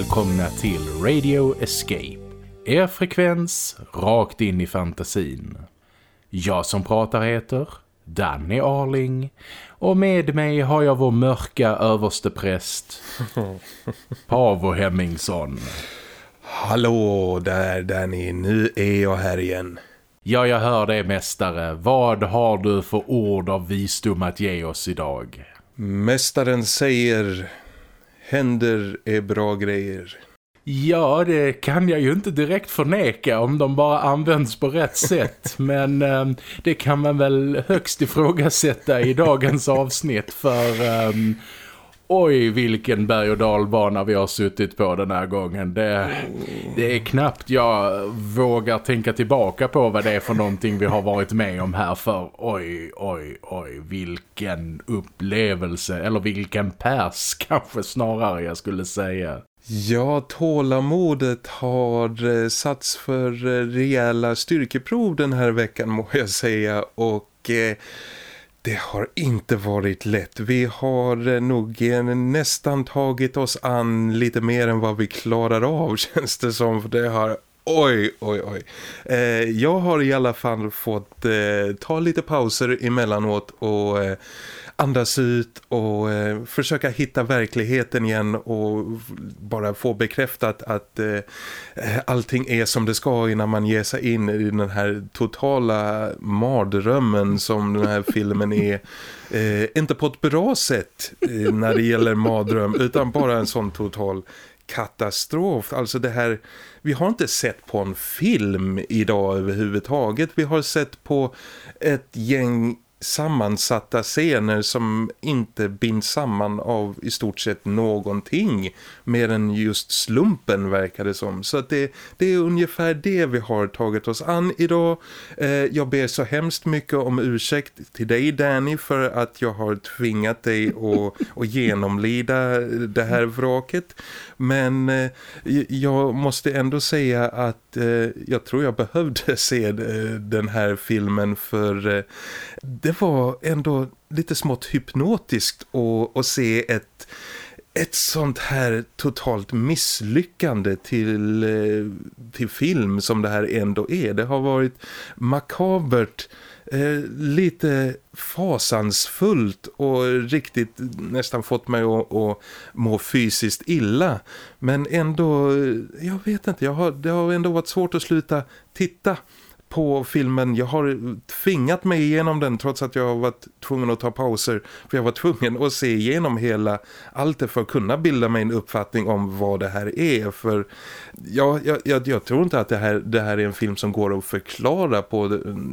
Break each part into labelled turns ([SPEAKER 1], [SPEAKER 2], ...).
[SPEAKER 1] Välkomna till Radio Escape. Er frekvens rakt in i fantasin. Jag som pratar heter Danny Arling och med mig har jag vår mörka överstepräst Pavo Hemmingsson.
[SPEAKER 2] Hallå där Danny, nu är jag här igen.
[SPEAKER 1] Ja, jag hör det mästare. Vad har du för ord av visdom att ge oss idag?
[SPEAKER 2] Mästaren säger, händer är bra grejer.
[SPEAKER 1] Ja, det kan jag ju inte direkt förneka om de bara används på rätt sätt. Men eh, det kan man väl högst ifrågasätta i dagens avsnitt för... Eh, oj, vilken berg- och dalbana vi har suttit på den här gången. Det, det är knappt jag vågar tänka tillbaka på vad det är för någonting vi har varit med om här för. Oj, oj, oj, vilken upplevelse. Eller vilken pers kanske snarare jag skulle säga.
[SPEAKER 2] Ja, tålamodet har eh, satts för eh, rejäla styrkeprov den här veckan må jag säga och eh, det har inte varit lätt. Vi har eh, nog eh, nästan tagit oss an lite mer än vad vi klarar av känns det som för det har Oj, oj, oj. Eh, jag har i alla fall fått eh, ta lite pauser emellanåt och eh, andas ut och eh, försöka hitta verkligheten igen och bara få bekräftat att eh, allting är som det ska innan man ger sig in i den här totala mardrömmen som den här filmen är. Eh, inte på ett bra sätt eh, när det gäller mardröm utan bara en sån total katastrof. Alltså det här, vi har inte sett på en film idag överhuvudtaget. Vi har sett på ett gäng sammansatta scener som inte binds samman av i stort sett någonting mer än just slumpen verkar det som. Så att det, det är ungefär det vi har tagit oss an idag. Eh, jag ber så hemskt mycket om ursäkt till dig Danny för att jag har tvingat dig att, att genomlida det här vraket. Men eh, jag måste ändå säga att Eh, jag tror jag behövde se eh, den här filmen för eh, det var ändå lite smått hypnotiskt att, att se ett, ett sånt här totalt misslyckande till, till film som det här ändå är. Det har varit makabert Eh, lite fasansfullt och riktigt nästan fått mig att, att må fysiskt illa. Men ändå, eh, jag vet inte, jag har, det har ändå varit svårt att sluta titta på filmen. Jag har tvingat mig igenom den trots att jag har varit tvungen att ta pauser. För jag var tvungen att se igenom hela allt det för att kunna bilda mig en uppfattning om vad det här är. För jag, jag, jag tror inte att det här, det här är en film som går att förklara på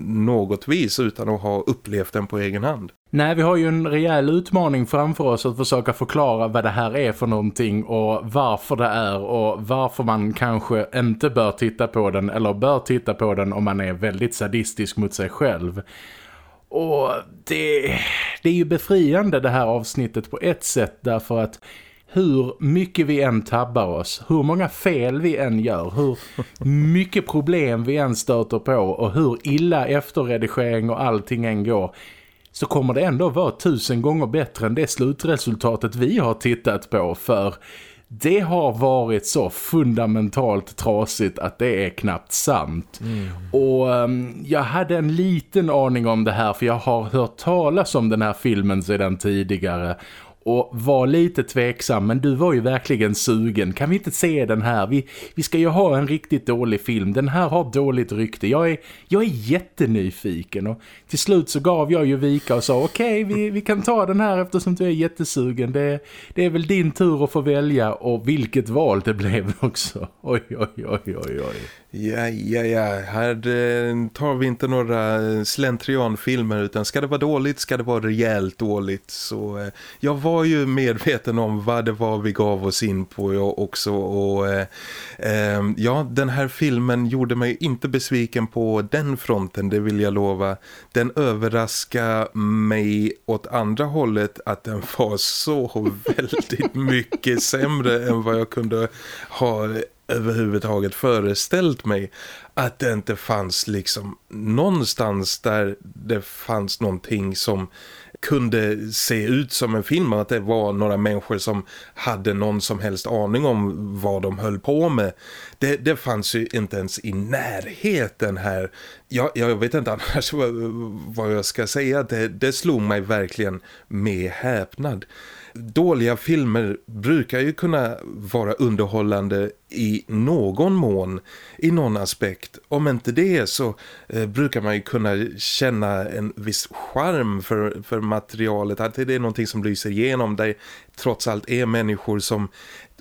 [SPEAKER 2] något vis utan att ha upplevt den på egen hand.
[SPEAKER 1] Nej, vi har ju en rejäl utmaning framför oss att försöka förklara vad det här är för någonting och varför det är och varför man kanske inte bör titta på den eller bör titta på den om man är väldigt sadistisk mot sig själv. Och det, det är ju befriande det här avsnittet på ett sätt därför att hur mycket vi än tabbar oss, hur många fel vi än gör, hur mycket problem vi än stöter på och hur illa efterredigering och allting än går så kommer det ändå vara tusen gånger bättre än det slutresultatet vi har tittat på för det har varit så fundamentalt trasigt att det är knappt sant. Mm. Och um, jag hade en liten aning om det här för jag har hört talas om den här filmen sedan tidigare och var lite tveksam men du var ju verkligen sugen. Kan vi inte se den här? Vi, vi ska ju ha en riktigt dålig film. Den här har dåligt rykte. Jag är, jag är jättenyfiken och till slut så gav jag ju vika och sa okej okay, vi, vi kan ta den här eftersom du är jättesugen. Det, det är väl din tur att få välja och vilket val det blev också. Oj, oj, oj, oj, oj.
[SPEAKER 2] Ja, ja, ja. Här eh, tar vi inte några eh, slentrianfilmer utan ska det vara dåligt ska det vara rejält dåligt. Så eh, jag var ju medveten om vad det var vi gav oss in på jag också. Och eh, eh, ja, den här filmen gjorde mig inte besviken på den fronten, det vill jag lova. Den överraskade mig åt andra hållet att den var så väldigt mycket sämre än vad jag kunde ha överhuvudtaget föreställt mig att det inte fanns liksom någonstans där det fanns någonting som kunde se ut som en film att det var några människor som hade någon som helst aning om vad de höll på med. Det, det fanns ju inte ens i närheten här. Jag, jag vet inte annars vad, vad jag ska säga. Det, det slog mig verkligen med häpnad dåliga filmer brukar ju kunna vara underhållande i någon mån, i någon aspekt. Om inte det så eh, brukar man ju kunna känna en viss charm för, för materialet. Att det är någonting som lyser igenom Det trots allt är människor som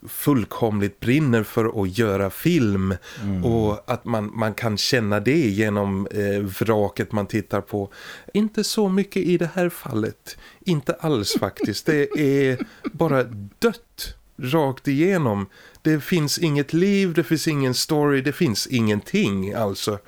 [SPEAKER 2] fullkomligt brinner för att göra film mm. och att man, man kan känna det genom eh, vraket man tittar på. Inte så mycket i det här fallet. Inte alls faktiskt. Det är bara dött rakt igenom. Det finns inget liv, det finns ingen story, det finns ingenting alltså.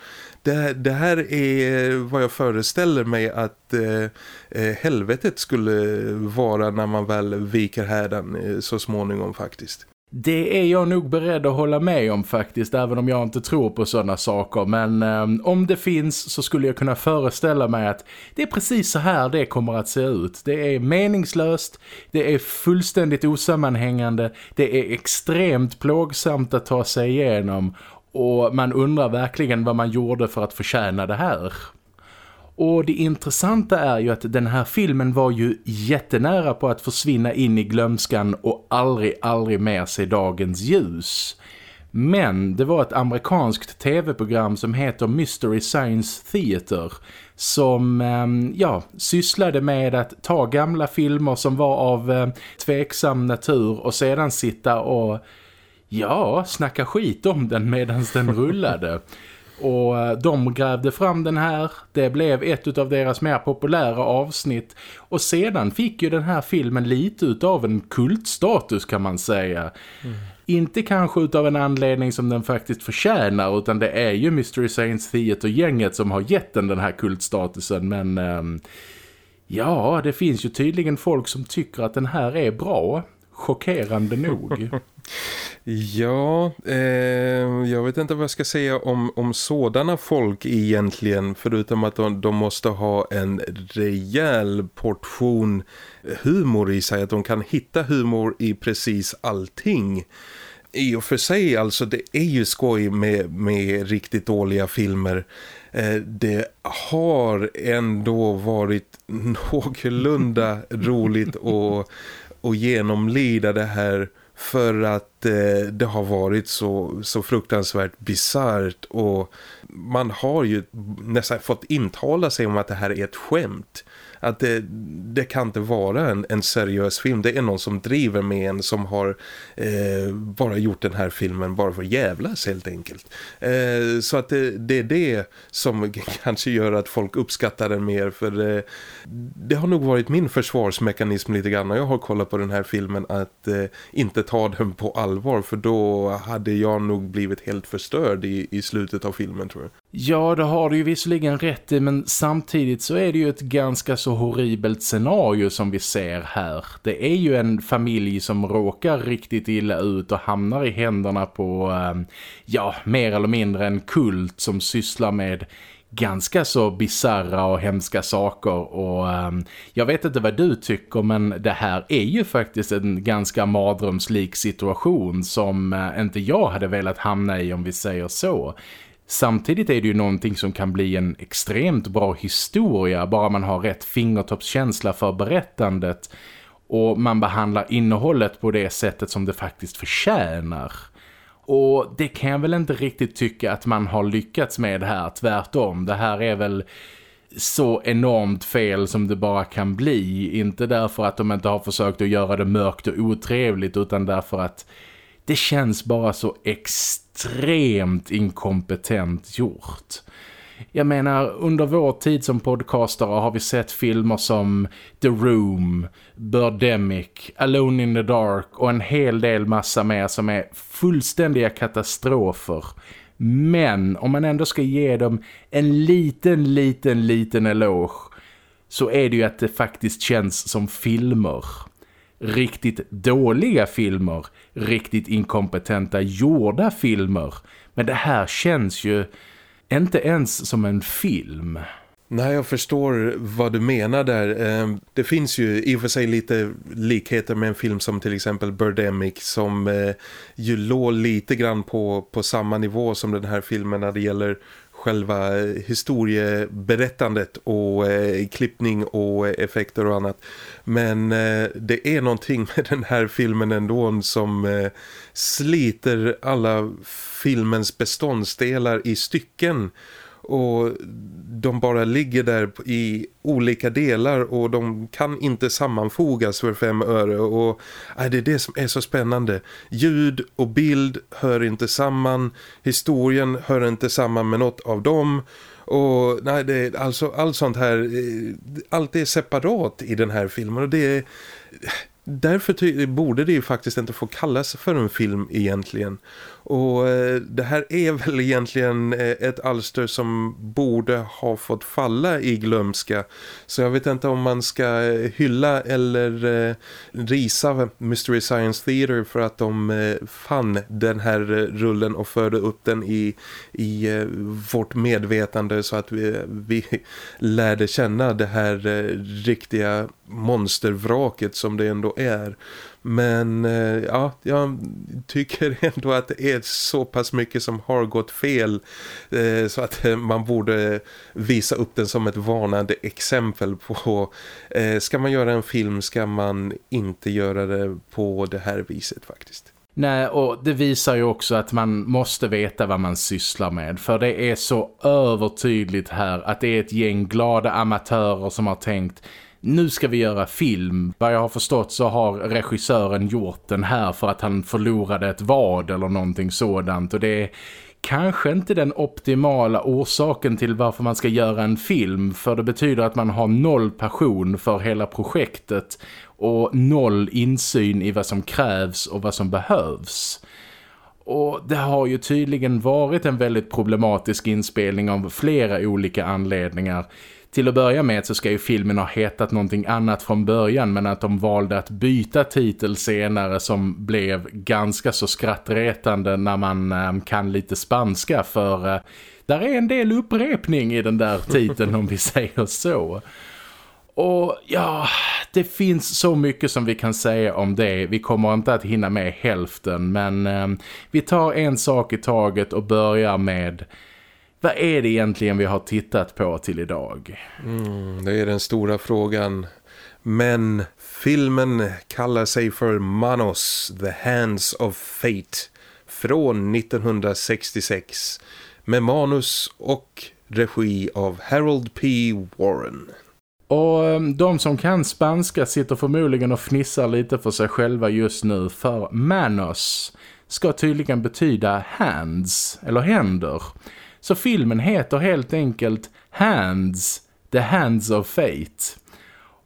[SPEAKER 2] Det, det här är vad jag föreställer mig att eh, eh helvetet skulle vara när man väl viker härdan eh, så småningom faktiskt.
[SPEAKER 1] Det är jag nog beredd att hålla med om faktiskt, även om jag inte tror på sådana saker. Men eh, om det finns så skulle jag kunna föreställa mig att det är precis så här det kommer att se ut. Det är meningslöst, det är fullständigt osammanhängande, det är extremt plågsamt att ta sig igenom och man undrar verkligen vad man gjorde för att förtjäna det här. Och det intressanta är ju att den här filmen var ju jättenära på att försvinna in i glömskan och aldrig, aldrig mer se dagens ljus. Men det var ett amerikanskt tv-program som heter Mystery Science Theater som eh, ja, sysslade med att ta gamla filmer som var av eh, tveksam natur och sedan sitta och ja, snacka skit om den medan den rullade. Och eh, de grävde fram den här. Det blev ett av deras mer populära avsnitt. Och sedan fick ju den här filmen lite utav en kultstatus kan man säga. Mm. Inte kanske utav en anledning som den faktiskt förtjänar utan det är ju Mystery Science Theater-gänget som har gett den den här kultstatusen. Men ähm, ja, det finns ju tydligen folk som tycker att den här är bra. Chockerande nog.
[SPEAKER 2] Ja, eh, jag vet inte vad jag ska säga om, om sådana folk egentligen förutom att de, de måste ha en rejäl portion humor i sig, att de kan hitta humor i precis allting. I och för sig alltså, det är ju skoj med, med riktigt dåliga filmer. Eh, det har ändå varit någorlunda roligt att, och genomlida det här för att eh, det har varit så, så fruktansvärt bizarrt och man har ju nästan fått intala sig om att det här är ett skämt att det, det kan inte vara en, en, seriös film. Det är någon som driver med en som har eh, bara gjort den här filmen bara för jävlas helt enkelt. Eh, så att det, det, är det som kanske gör att folk uppskattar den mer för eh, det har nog varit min försvarsmekanism lite grann när jag har kollat på den här filmen att eh, inte ta den på allvar för då hade jag nog blivit helt förstörd i, i slutet av filmen tror jag.
[SPEAKER 1] Ja, det har du ju visserligen rätt i men samtidigt så är det ju ett ganska så horribelt scenario som vi ser här. Det är ju en familj som råkar riktigt illa ut och hamnar i händerna på, ehm, ja, mer eller mindre en kult som sysslar med ganska så bizarra och hemska saker och um, jag vet inte vad du tycker men det här är ju faktiskt en ganska madrumslik situation som uh, inte jag hade velat hamna i om vi säger så. Samtidigt är det ju någonting som kan bli en extremt bra historia bara man har rätt fingertoppskänsla för berättandet och man behandlar innehållet på det sättet som det faktiskt förtjänar. Och det kan jag väl inte riktigt tycka att man har lyckats med här, tvärtom. Det här är väl så enormt fel som det bara kan bli. Inte därför att de inte har försökt att göra det mörkt och otrevligt utan därför att det känns bara så extremt inkompetent gjort. Jag menar, under vår tid som podcastare har vi sett filmer som The Room, Birdemic, Alone in the Dark och en hel del massa mer som är fullständiga katastrofer. Men om man ändå ska ge dem en liten, liten, liten eloge så är det ju att det faktiskt känns som filmer riktigt dåliga filmer, riktigt inkompetenta gjorda filmer. Men det här känns ju inte ens som en film.
[SPEAKER 2] Nej, jag förstår vad du menar där. Ehm, det finns ju i och för sig lite likheter med en film som till exempel Birdemic som eh, ju låg lite grann på, på samma nivå som den här filmen när det gäller själva historieberättandet och eh, klippning och effekter och annat. Men eh, det är någonting med den här filmen ändå som eh, sliter alla filmens beståndsdelar i stycken och de bara ligger där i olika delar och de kan inte sammanfogas för fem öre och äh, det är det som är så spännande. Ljud och bild hör inte samman, historien hör inte samman med något av dem och nej, det är alltså allt sånt här, eh, allt är separat i den här filmen och det är därför borde det ju faktiskt inte få kallas för en film egentligen. Och eh, det här är väl egentligen eh, ett alster som borde ha fått falla i glömska. Så jag vet inte om man ska eh, hylla eller risa Mystery Science Theater för att de fann den här rullen och förde upp den i, i vårt medvetande så att vi, vi lärde känna det här riktiga monstervraket som det ändå är. Men eh, ja, jag tycker ändå att det är så pass mycket som har gått fel eh, så att eh, man borde visa upp den som ett varnande exempel på ska man göra en film ska man inte göra det på det här viset faktiskt.
[SPEAKER 1] Nej, och det visar ju också att man måste veta vad man sysslar med. För det är så övertydligt här att det är ett gäng glada amatörer som har tänkt nu ska vi göra film. Vad jag har förstått så har regissören gjort den här för att han förlorade ett vad eller någonting sådant. Och det är kanske inte den optimala orsaken till varför man ska göra en film. För det betyder att man har noll passion för hela projektet och noll insyn i vad som krävs och vad som behövs. Och det har ju tydligen varit en väldigt problematisk inspelning av flera olika anledningar. Till att börja med så ska ju filmen ha hetat någonting annat från början men att de valde att byta titel senare som blev ganska så skrattretande när man äh, kan lite spanska för äh, där är en del upprepning i den där titeln om vi säger så. Och ja, det finns så mycket som vi kan säga om det. Vi kommer inte att hinna med hälften men eh, vi tar en sak i taget och börjar med vad är det egentligen vi har tittat på till idag?
[SPEAKER 2] Mm, det är den stora frågan. Men filmen kallar sig för Manos, The Hands of Fate från 1966 med manus och regi av Harold P. Warren.
[SPEAKER 1] Och ehm, de som kan spanska sitter förmodligen och fnissar lite för sig själva just nu för Manos ska tydligen betyda hands eller händer. Så filmen heter helt enkelt Hands, The Hands of Fate.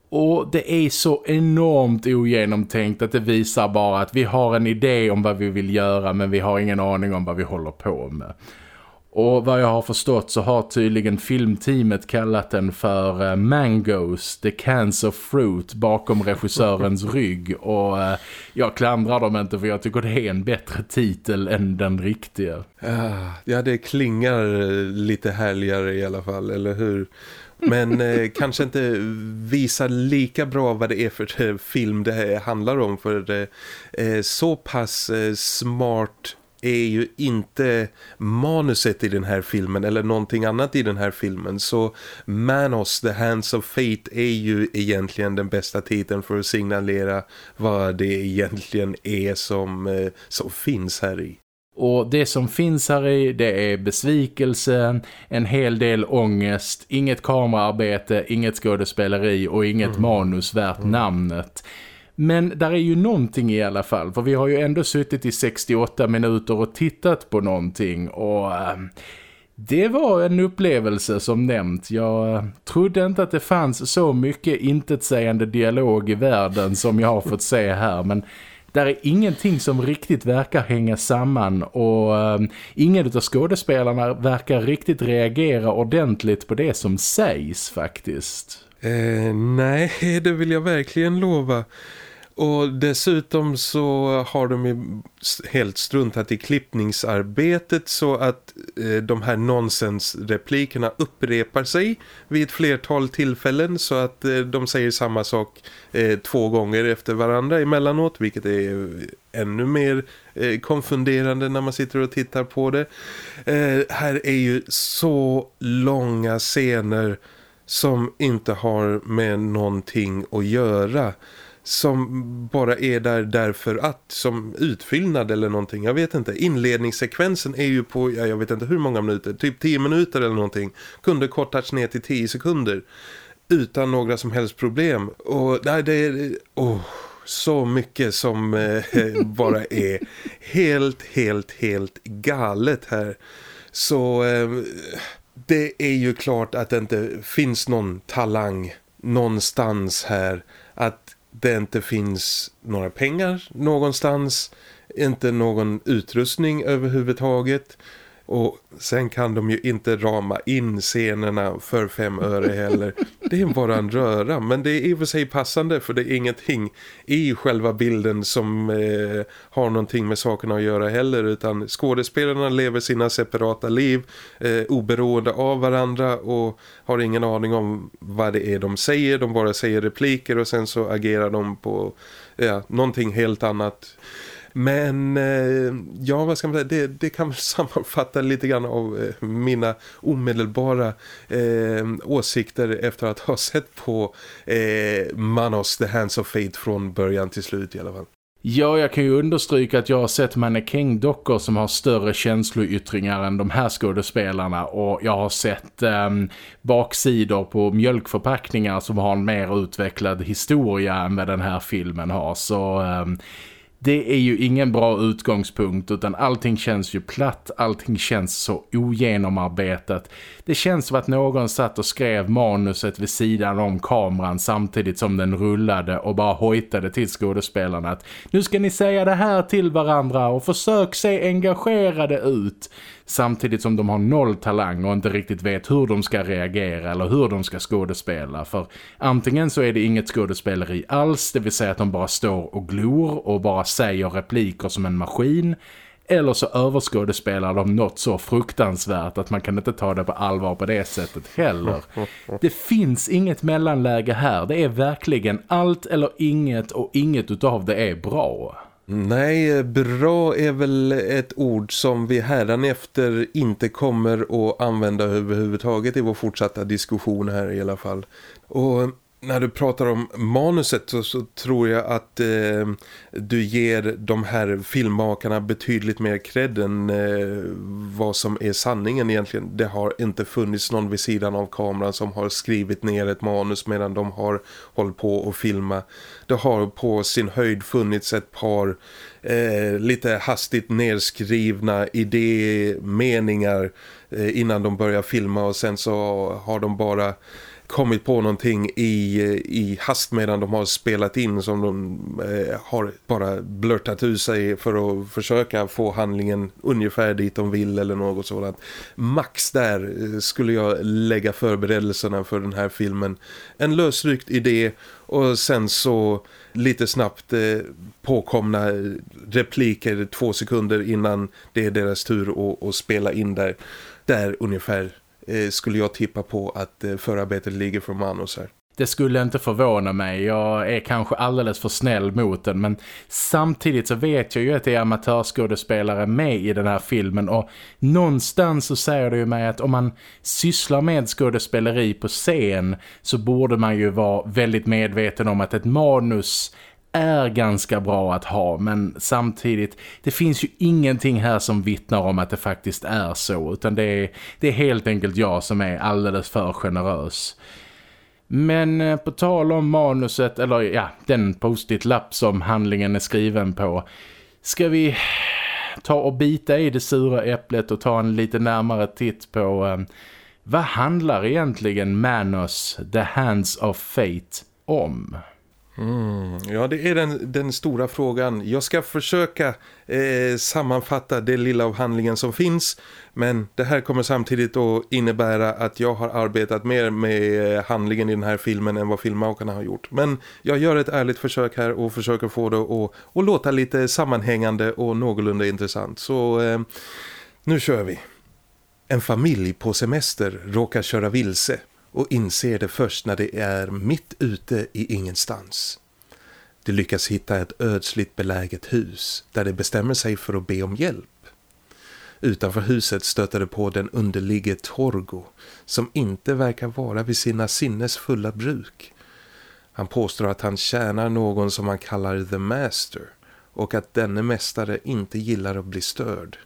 [SPEAKER 1] Och det är så enormt ogenomtänkt att det visar bara att vi har en idé om vad vi vill göra men vi har ingen aning om vad vi håller på med. Och vad jag har förstått så har tydligen filmteamet kallat den för uh, Mangos, the cans of fruit bakom regissörens rygg. Och uh, jag klandrar dem inte för jag tycker det är en bättre titel än den riktiga.
[SPEAKER 2] Ja, det klingar lite härligare i alla fall, eller hur? Men eh, kanske inte visar lika bra vad det är för film det handlar om. För eh, så pass eh, smart är ju inte manuset i den här filmen eller någonting annat i den här filmen. Så Manos, The Hands of Fate är ju egentligen den bästa titeln för att signalera vad det egentligen är som, eh, som finns här i.
[SPEAKER 1] Och det som finns här i det är besvikelse, en hel del ångest, inget kameraarbete, inget skådespeleri och inget mm. manus värt mm. namnet. Men där är ju någonting i alla fall. För vi har ju ändå suttit i 68 minuter och tittat på någonting. Och äh, det var en upplevelse som nämnt. Jag äh, trodde inte att det fanns så mycket intetsägande dialog i världen som jag har fått se här. Men där är ingenting som riktigt verkar hänga samman och äh, ingen av skådespelarna verkar riktigt reagera ordentligt på det som sägs faktiskt.
[SPEAKER 2] Eh, nej, det vill jag verkligen lova. Och dessutom så har de ju helt struntat i klippningsarbetet så att eh, de här nonsensreplikerna upprepar sig vid ett flertal tillfällen så att eh, de säger samma sak eh, två gånger efter varandra emellanåt vilket är eh, ännu mer eh, konfunderande när man sitter och tittar på det. Eh, här är ju så långa scener som inte har med någonting att göra som bara är där därför att som utfyllnad eller någonting, jag vet inte. Inledningssekvensen är ju på, ja, jag vet inte hur många minuter, typ 10 minuter eller någonting. Kunde kortats ner till 10 sekunder utan några som helst problem. Och nej, det är oh, så mycket som eh, bara är helt, helt, helt galet här. Så eh, det är ju klart att det inte finns någon talang någonstans här det inte finns några pengar någonstans, inte någon utrustning överhuvudtaget och sen kan de ju inte rama in scenerna för fem öre heller. Det är bara en röra men det är i och för sig passande för det är ingenting i själva bilden som eh, har någonting med sakerna att göra heller utan skådespelarna lever sina separata liv eh, oberoende av varandra och har ingen aning om vad det är de säger. De bara säger repliker och sen så agerar de på ja, någonting helt annat. Men eh, ja, vad ska man säga? Det, det kan väl sammanfatta lite grann av eh, mina omedelbara eh, åsikter efter att ha sett på eh, Manos The Hands of Fate från början till slut i alla fall.
[SPEAKER 1] Ja, jag kan ju understryka att jag har sett mannekängdockor som har större känsloyttringar än de här skådespelarna och jag har sett eh, baksidor på mjölkförpackningar som har en mer utvecklad historia än vad den här filmen har. Så eh, det är ju ingen bra utgångspunkt utan allting känns ju platt, allting känns så ogenomarbetat. Det känns som att någon satt och skrev manuset vid sidan om kameran samtidigt som den rullade och bara hojtade till skådespelarna att nu ska ni säga det här till varandra och försök se engagerade ut samtidigt som de har noll talang och inte riktigt vet hur de ska reagera eller hur de ska skådespela för antingen så är det inget skådespeleri alls det vill säga att de bara står och glor och bara säger repliker som en maskin eller så överskådespelar de något så fruktansvärt att man kan inte ta det på allvar på det sättet heller. Det finns inget mellanläge här. Det är verkligen allt eller inget och inget utav det är bra.
[SPEAKER 2] Nej, bra är väl ett ord som vi härdan efter inte kommer att använda överhuvudtaget i vår fortsatta diskussion här i alla fall. Och när du pratar om manuset så, så tror jag att eh, du ger de här filmmakarna betydligt mer cred än eh, vad som är sanningen egentligen. Det har inte funnits någon vid sidan av kameran som har skrivit ner ett manus medan de har hållit på att filma. Det har på sin höjd funnits ett par eh, lite hastigt nedskrivna idémeningar eh, innan de börjar filma och sen så har de bara kommit på någonting i, eh, i hast medan de har spelat in som de eh, har bara blörtat ut sig för att försöka få handlingen ungefär dit de vill eller något sådant. Max där eh, skulle jag lägga förberedelserna för den här filmen. En lösryckt idé och sen så lite snabbt eh, påkomna repliker två sekunder innan det är deras tur att, att spela in där. Där ungefär Eh, skulle jag tippa på att eh, förarbetet ligger för manus här.
[SPEAKER 1] Det skulle inte förvåna mig. Jag är kanske alldeles för snäll mot den. Men samtidigt så vet jag ju att det är amatörskådespelare med i den här filmen. Och någonstans så säger det ju mig att om man sysslar med skådespeleri på scen så borde man ju vara väldigt medveten om att ett manus är ganska bra att ha men samtidigt, det finns ju ingenting här som vittnar om att det faktiskt är så utan det är, det är helt enkelt jag som är alldeles för generös. Men eh, på tal om manuset, eller ja, den post-it-lapp som handlingen är skriven på, ska vi ta och bita i det sura äpplet och ta en lite närmare titt på eh, vad handlar egentligen Manus The Hands of Fate, om?
[SPEAKER 2] Mm, ja, det är den, den stora frågan. Jag ska försöka eh, sammanfatta det lilla av handlingen som finns. Men det här kommer samtidigt att innebära att jag har arbetat mer med eh, handlingen i den här filmen än vad filmmakarna har gjort. Men jag gör ett ärligt försök här och försöker få det att, att låta lite sammanhängande och någorlunda intressant. Så eh, nu kör vi. En familj på semester råkar köra vilse och inser det först när det är mitt ute i ingenstans. De lyckas hitta ett ödsligt beläget hus där de bestämmer sig för att be om hjälp. Utanför huset stöter de på den underlige Torgo som inte verkar vara vid sina sinnes fulla bruk. Han påstår att han tjänar någon som han kallar The Master och att denne mästare inte gillar att bli störd.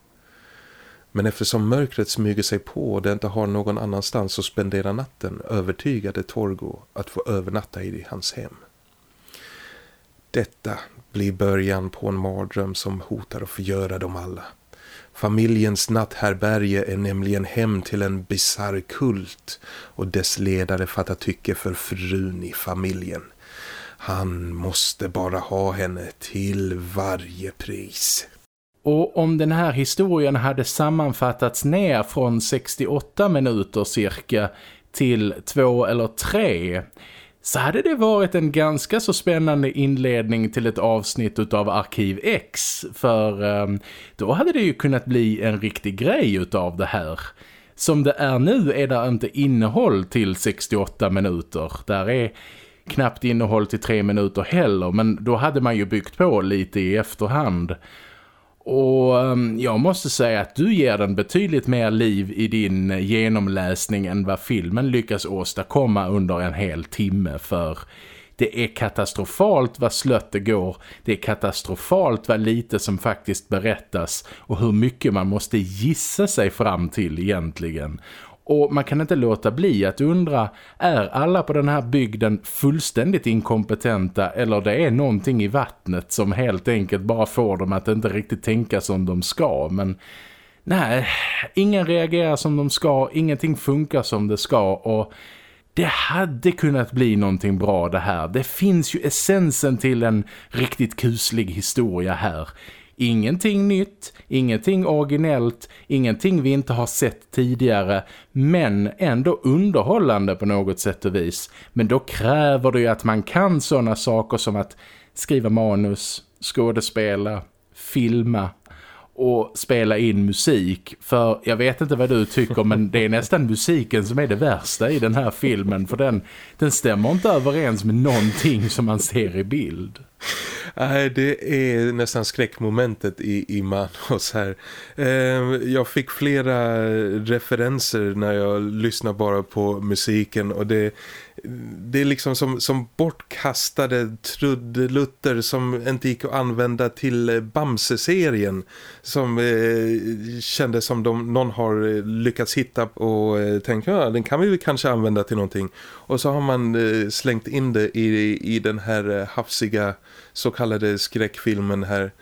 [SPEAKER 2] Men eftersom mörkret smyger sig på och det inte har någon annanstans att spendera natten övertygade Torgo att få övernatta i hans hem. Detta blir början på en mardröm som hotar att förgöra dem alla. Familjens natthärberge är nämligen hem till en bizarr kult och dess ledare fattar tycke för frun i familjen. Han måste bara ha henne till varje pris.
[SPEAKER 1] Och om den här historien hade sammanfattats ner från 68 minuter cirka till två eller tre så hade det varit en ganska så spännande inledning till ett avsnitt av Arkiv X för ehm, då hade det ju kunnat bli en riktig grej utav det här. Som det är nu är det inte innehåll till 68 minuter. Där är knappt innehåll till tre minuter heller men då hade man ju byggt på lite i efterhand. Och ehm, jag måste säga att du ger den betydligt mer liv i din genomläsning än vad filmen lyckas åstadkomma under en hel timme för det är katastrofalt vad slött det går. Det är katastrofalt vad lite som faktiskt berättas och hur mycket man måste gissa sig fram till egentligen. Och man kan inte låta bli att undra, är alla på den här bygden fullständigt inkompetenta eller det är någonting i vattnet som helt enkelt bara får dem att inte riktigt tänka som de ska. Men nej, ingen reagerar som de ska, ingenting funkar som det ska och det hade kunnat bli någonting bra det här. Det finns ju essensen till en riktigt kuslig historia här. Ingenting nytt, ingenting originellt, ingenting vi inte har sett tidigare men ändå underhållande på något sätt och vis. Men då kräver det ju att man kan sådana saker som att skriva manus, skådespela, filma och spela in musik. För jag vet inte vad du tycker men det är nästan musiken som är det värsta i den här filmen. För den, den stämmer inte överens med någonting som man ser i bild.
[SPEAKER 2] Nej, det är nästan skräckmomentet i, i Manos här. Eh, jag fick flera referenser när jag lyssnade bara på musiken och det, det är liksom som, som bortkastade trudelutter som inte gick att använda till eh, Bamse-serien som eh, kändes som de, någon har eh, lyckats hitta och eh, tänkt, ja den kan vi väl kanske använda till någonting. Och så har man eh, slängt in det i, i den här eh, hafsiga så kallade skräckfilmen här.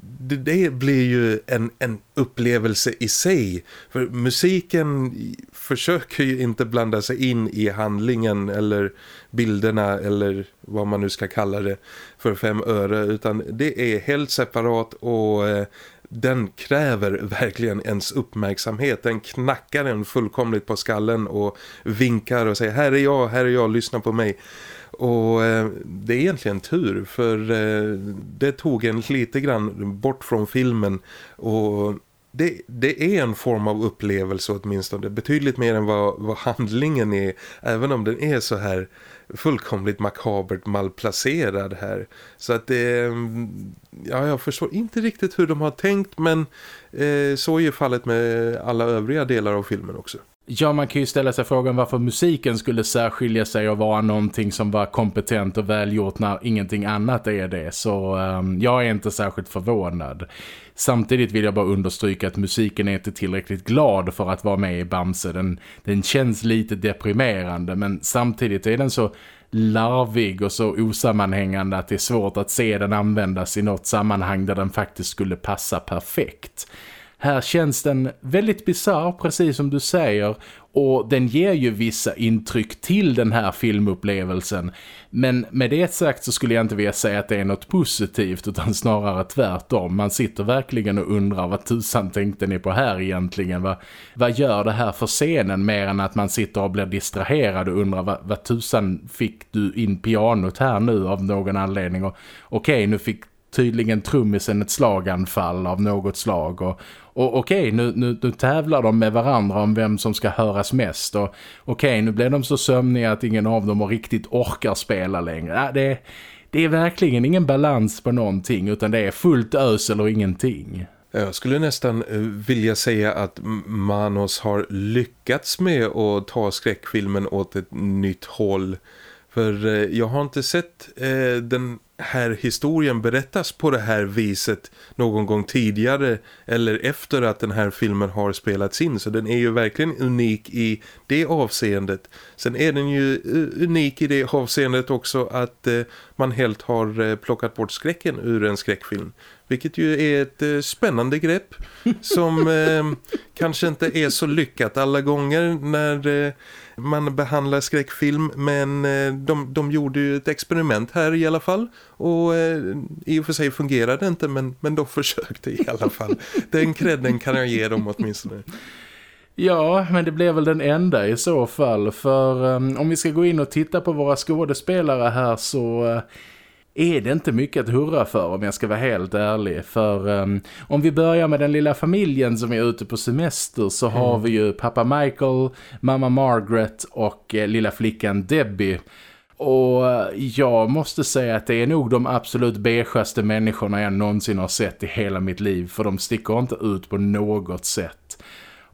[SPEAKER 2] Det, det blir ju en, en upplevelse i sig. För musiken försöker ju inte blanda sig in i handlingen eller bilderna eller vad man nu ska kalla det för fem öre. Utan det är helt separat och eh, den kräver verkligen ens uppmärksamhet. Den knackar en fullkomligt på skallen och vinkar och säger här är jag, här är jag, lyssna på mig. Och eh, det är egentligen tur för eh, det tog en lite grann bort från filmen och det, det är en form av upplevelse åtminstone. Betydligt mer än vad, vad handlingen är. Även om den är så här fullkomligt makabert malplacerad här. Så att det... Ja, jag förstår inte riktigt hur de har tänkt men eh, så är ju fallet med alla övriga delar av filmen också.
[SPEAKER 1] Ja, man kan ju ställa sig frågan varför musiken skulle särskilja sig och vara någonting som var kompetent och välgjort när ingenting annat är det. Så um, jag är inte särskilt förvånad. Samtidigt vill jag bara understryka att musiken är inte tillräckligt glad för att vara med i Bamse. Den, den känns lite deprimerande men samtidigt är den så larvig och så osammanhängande att det är svårt att se den användas i något sammanhang där den faktiskt skulle passa perfekt. Här känns den väldigt bizarr, precis som du säger. Och den ger ju vissa intryck till den här filmupplevelsen. Men med det sagt så skulle jag inte vilja säga att det är något positivt utan snarare tvärtom. Man sitter verkligen och undrar vad tusan tänkte ni på här egentligen? Vad, vad gör det här för scenen mer än att man sitter och blir distraherad och undrar vad, vad tusan fick du in pianot här nu av någon anledning? Och okej, okay, nu fick tydligen trummisen ett slaganfall av något slag och, och okej, okay, nu, nu, nu tävlar de med varandra om vem som ska höras mest och okej, okay, nu blir de så sömniga att ingen av dem riktigt orkar spela längre. Ja, det, det är verkligen ingen balans på någonting utan det är fullt ös eller ingenting.
[SPEAKER 2] Jag skulle nästan eh, vilja säga att Manos har lyckats med att ta skräckfilmen åt ett nytt håll. För eh, jag har inte sett eh, den här historien berättas på det här viset någon gång tidigare eller efter att den här filmen har spelats in så den är ju verkligen unik i det avseendet. Sen är den ju unik i det avseendet också att eh, man helt har eh, plockat bort skräcken ur en skräckfilm. Vilket ju är ett eh, spännande grepp som eh, kanske inte är så lyckat alla gånger när eh, man behandlar skräckfilm. Men eh, de, de gjorde ju ett experiment här i alla fall. Och eh, i och för sig fungerade det inte men, men de försökte i alla fall. Den kredden kan jag ge dem åtminstone.
[SPEAKER 1] Ja, men det blev väl den enda i så fall. För um, om vi ska gå in och titta på våra skådespelare här så... Uh, är det inte mycket att hurra för om jag ska vara helt ärlig. För um, om vi börjar med den lilla familjen som är ute på semester så mm. har vi ju pappa Michael, mamma Margaret och eh, lilla flickan Debbie. Och eh, jag måste säga att det är nog de absolut beigaste människorna jag någonsin har sett i hela mitt liv. För de sticker inte ut på något sätt.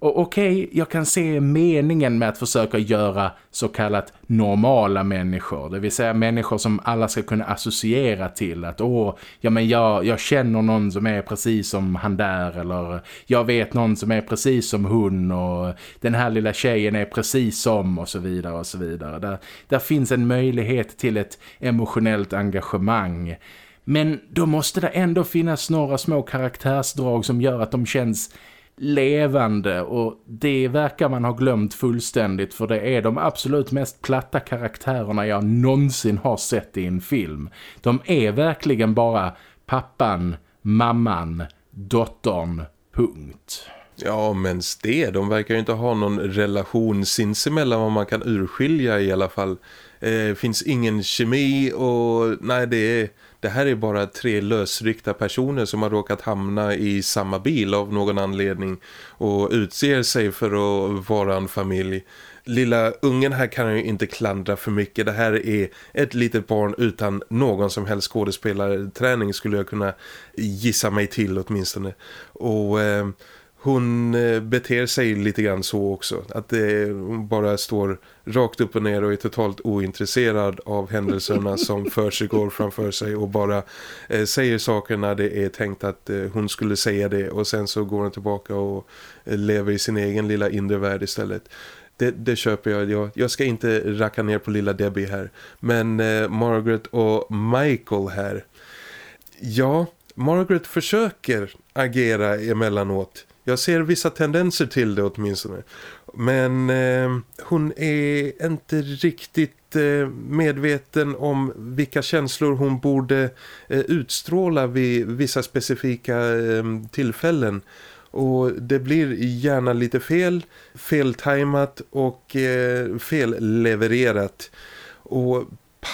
[SPEAKER 1] Och okej, okay, jag kan se meningen med att försöka göra så kallat normala människor. Det vill säga människor som alla ska kunna associera till. Att åh, ja men jag, jag känner någon som är precis som han där. Eller jag vet någon som är precis som hon. Och den här lilla tjejen är precis som och så vidare och så vidare. Där, där finns en möjlighet till ett emotionellt engagemang. Men då måste det ändå finnas några små karaktärsdrag som gör att de känns levande och det verkar man ha glömt fullständigt för det är de absolut mest platta karaktärerna jag någonsin har sett i en film. De är verkligen bara pappan, mamman, dottern, punkt.
[SPEAKER 2] Ja, men det, de verkar ju inte ha någon relation sinsemellan vad man kan urskilja i alla fall. Eh, finns ingen kemi och nej det är det här är bara tre lösryckta personer som har råkat hamna i samma bil av någon anledning och utser sig för att vara en familj. Lilla ungen här kan ju inte klandra för mycket. Det här är ett litet barn utan någon som helst skådespelarträning skulle jag kunna gissa mig till åtminstone. Och... Eh, hon eh, beter sig lite grann så också. Att det, hon bara står rakt upp och ner och är totalt ointresserad av händelserna som för sig går framför sig och bara eh, säger saker när det är tänkt att eh, hon skulle säga det och sen så går hon tillbaka och eh, lever i sin egen lilla inre värld istället. Det, det, köper jag. jag. Jag ska inte racka ner på lilla Debbie här. Men eh, Margaret och Michael här. Ja, Margaret försöker agera emellanåt jag ser vissa tendenser till det åtminstone. Men eh, hon är inte riktigt eh, medveten om vilka känslor hon borde eh, utstråla vid vissa specifika eh, tillfällen. Och det blir gärna lite fel, feltajmat och eh, fellevererat. Och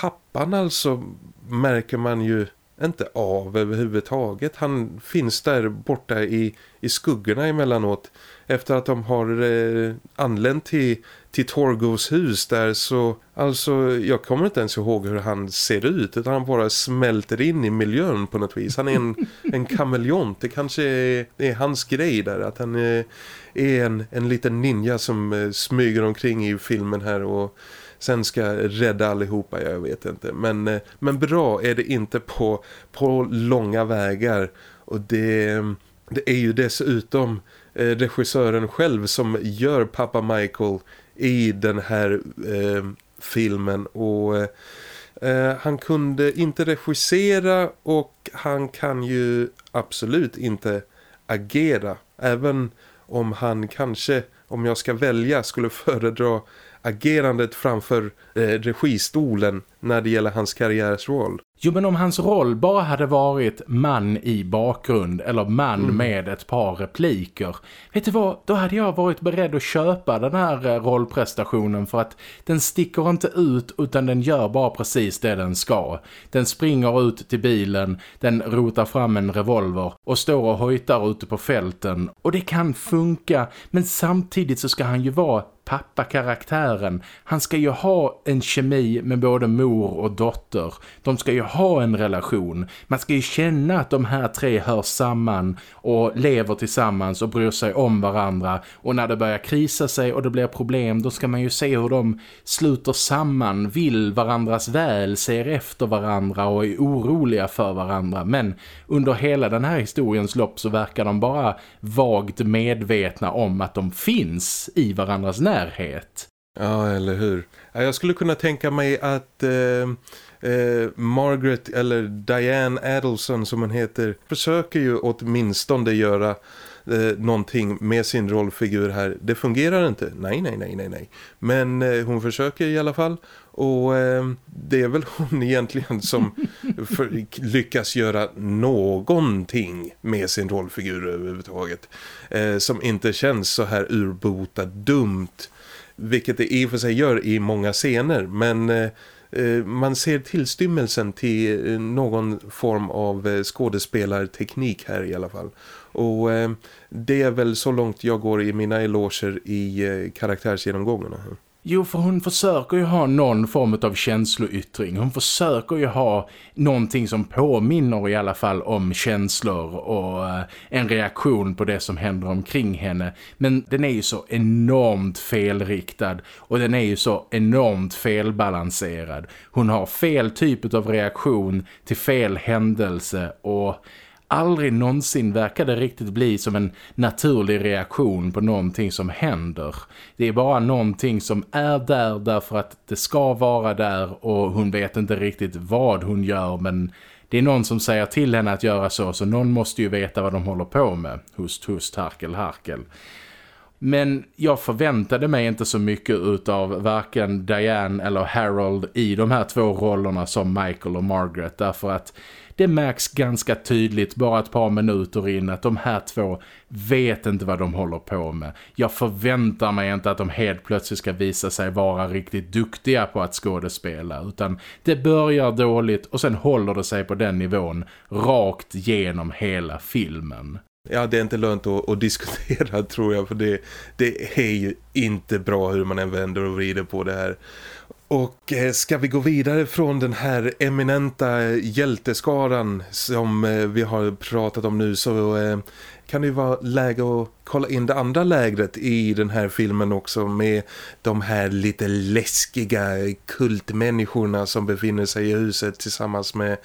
[SPEAKER 2] pappan alltså märker man ju inte av överhuvudtaget. Han finns där borta i, i skuggorna emellanåt. Efter att de har eh, anlänt till, till Torgos hus där så... Alltså, jag kommer inte ens ihåg hur han ser ut. Utan han bara smälter in i miljön på något vis. Han är en, en kameleont. Det kanske är, är hans grej där. Att han är, är en, en liten ninja som eh, smyger omkring i filmen här och sen ska rädda allihopa, jag vet inte. Men, eh, men bra är det inte på, på långa vägar. Och det, det är ju dessutom eh, regissören själv som gör pappa Michael i den här eh, filmen. Och eh, eh, han kunde inte regissera och han kan ju absolut inte agera. Även om han kanske, om jag ska välja, skulle föredra agerandet framför eh, registolen när det gäller hans karriärsroll.
[SPEAKER 1] Jo men om hans roll bara hade varit man i bakgrund eller man mm. med ett par repliker. Vet du vad, då hade jag varit beredd att köpa den här eh, rollprestationen för att den sticker inte ut utan den gör bara precis det den ska. Den springer ut till bilen, den rotar fram en revolver och står och hojtar ute på fälten. Och det kan funka men samtidigt så ska han ju vara pappakaraktären. Han ska ju ha en kemi med både mor och dotter. De ska ju ha en relation. Man ska ju känna att de här tre hör samman och lever tillsammans och bryr sig om varandra. Och när det börjar krisa sig och det blir problem då ska man ju se hur de sluter samman, vill varandras väl, ser efter varandra och är oroliga för varandra. Men under hela den här historiens lopp så verkar de bara vagt medvetna om att de finns i varandras närhet.
[SPEAKER 2] Ja, eller hur? Jag skulle kunna tänka mig att eh, eh, Margaret eller Diane Adelson som hon heter försöker ju åtminstone göra eh, någonting med sin rollfigur här. Det fungerar inte. Nej, nej, nej, nej, nej. Men eh, hon försöker i alla fall. Och eh, det är väl hon egentligen som för, lyckas göra någonting med sin rollfigur överhuvudtaget. Eh, som inte känns så här urbotat dumt vilket det i och för sig gör i många scener men eh, eh, man ser tillstymmelsen till eh, någon form av skådespelarteknik här i alla fall. Och det är väl så långt jag går i mina eloger i karaktärsgenomgångarna.
[SPEAKER 1] Jo, för hon försöker ju ha någon form av känsloyttring. Hon försöker ju ha någonting som påminner i alla fall om känslor och eh, en reaktion på det som händer omkring henne. Men den är ju så enormt felriktad och den är ju så enormt felbalanserad. Hon har fel typ av reaktion till fel händelse och aldrig någonsin verkade riktigt bli som en naturlig reaktion på någonting som händer. Det är bara någonting som är där därför att det ska vara där och hon vet inte riktigt vad hon gör men det är någon som säger till henne att göra så så någon måste ju veta vad de håller på med. Hust, hust, harkel, harkel. Men jag förväntade mig inte så mycket av varken Diane eller Harold i de här två rollerna som Michael och Margaret därför att det märks ganska tydligt bara ett par minuter in att de här två vet inte vad de håller på med. Jag förväntar mig inte att de helt plötsligt ska visa sig vara riktigt duktiga på att skådespela utan det börjar dåligt och sen håller det sig på den nivån rakt genom hela filmen.
[SPEAKER 2] Ja, det är inte lönt att, att, diskutera tror jag för det, det är ju inte bra hur man än vänder och vrider på det här. Och eh, ska vi gå vidare från den här eminenta hjälteskaran som eh, vi har pratat om nu så eh, kan det ju vara läge att kolla in det andra lägret i den här filmen också med de här lite läskiga kultmänniskorna som befinner sig i huset tillsammans med,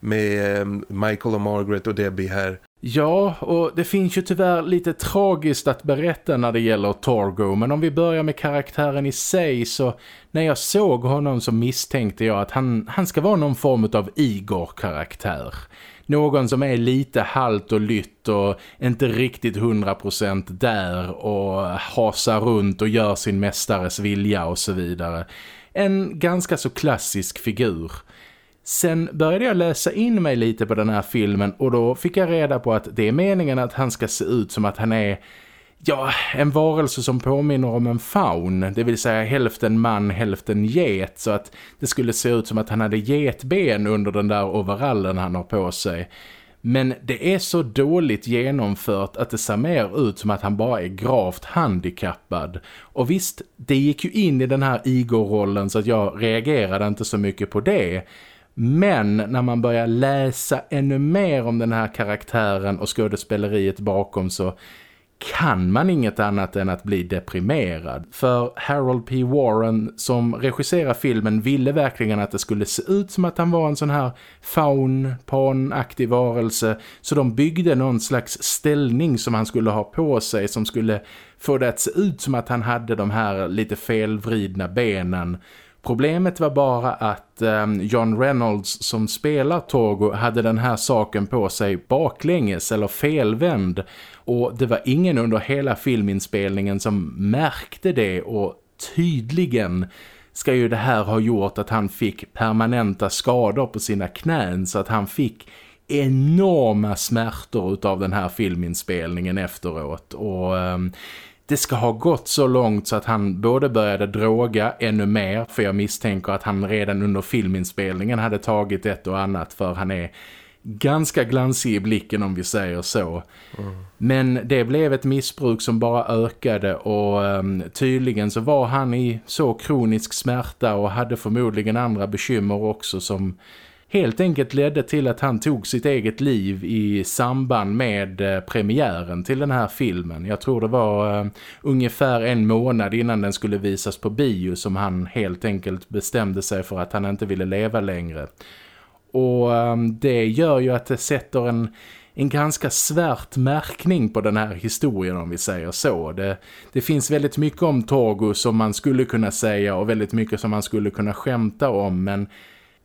[SPEAKER 2] med Michael och Margaret och Debbie här.
[SPEAKER 1] Ja, och det finns ju tyvärr lite tragiskt att berätta när det gäller Torgo. Men om vi börjar med karaktären i sig så när jag såg honom så misstänkte jag att han, han ska vara någon form av Igor-karaktär. Någon som är lite halt och lytt och inte riktigt 100% där och hasar runt och gör sin mästares vilja och så vidare. En ganska så klassisk figur. Sen började jag läsa in mig lite på den här filmen och då fick jag reda på att det är meningen att han ska se ut som att han är ja, en varelse som påminner om en faun. Det vill säga hälften man, hälften get. Så att det skulle se ut som att han hade getben under den där overallen han har på sig. Men det är så dåligt genomfört att det ser mer ut som att han bara är gravt handikappad. Och visst, det gick ju in i den här Igor-rollen så att jag reagerade inte så mycket på det. Men när man börjar läsa ännu mer om den här karaktären och skådespeleriet bakom så kan man inget annat än att bli deprimerad. För Harold P. Warren som regisserar filmen ville verkligen att det skulle se ut som att han var en sån här faun, panaktig varelse. Så de byggde någon slags ställning som han skulle ha på sig som skulle få det att se ut som att han hade de här lite felvridna benen. Problemet var bara att um, John Reynolds som spelar Torgo hade den här saken på sig baklänges eller felvänd. Och det var ingen under hela filminspelningen som märkte det och tydligen ska ju det här ha gjort att han fick permanenta skador på sina knän så att han fick enorma smärtor av den här filminspelningen efteråt. Och um, det ska ha gått så långt så att han både började droga ännu mer för jag misstänker att han redan under filminspelningen hade tagit ett och annat för han är ganska glansig i blicken om vi säger så. Mm. Men det blev ett missbruk som bara ökade och um, tydligen så var han i så kronisk smärta och hade förmodligen andra bekymmer också som helt enkelt ledde till att han tog sitt eget liv i samband med eh, premiären till den här filmen. Jag tror det var eh, ungefär en månad innan den skulle visas på bio som han helt enkelt bestämde sig för att han inte ville leva längre. Och ehm, det gör ju att det sätter en, en ganska svärt märkning på den här historien om vi säger så. Det, det finns väldigt mycket om Torgo som man skulle kunna säga och väldigt mycket som man skulle kunna skämta om men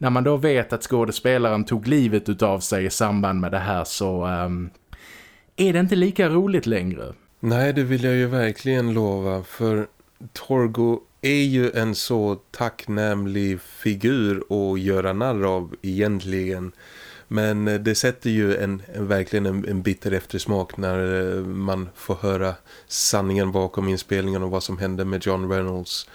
[SPEAKER 1] när man då vet att skådespelaren tog livet utav sig i samband med det här så um, är det inte lika roligt längre.
[SPEAKER 2] Nej, det vill jag ju verkligen lova för Torgo är ju en så tacknämlig figur att göra narr av egentligen. Men eh, det sätter ju en, en verkligen en, en, bitter eftersmak när eh, man får höra sanningen bakom inspelningen och vad som hände med John Reynolds.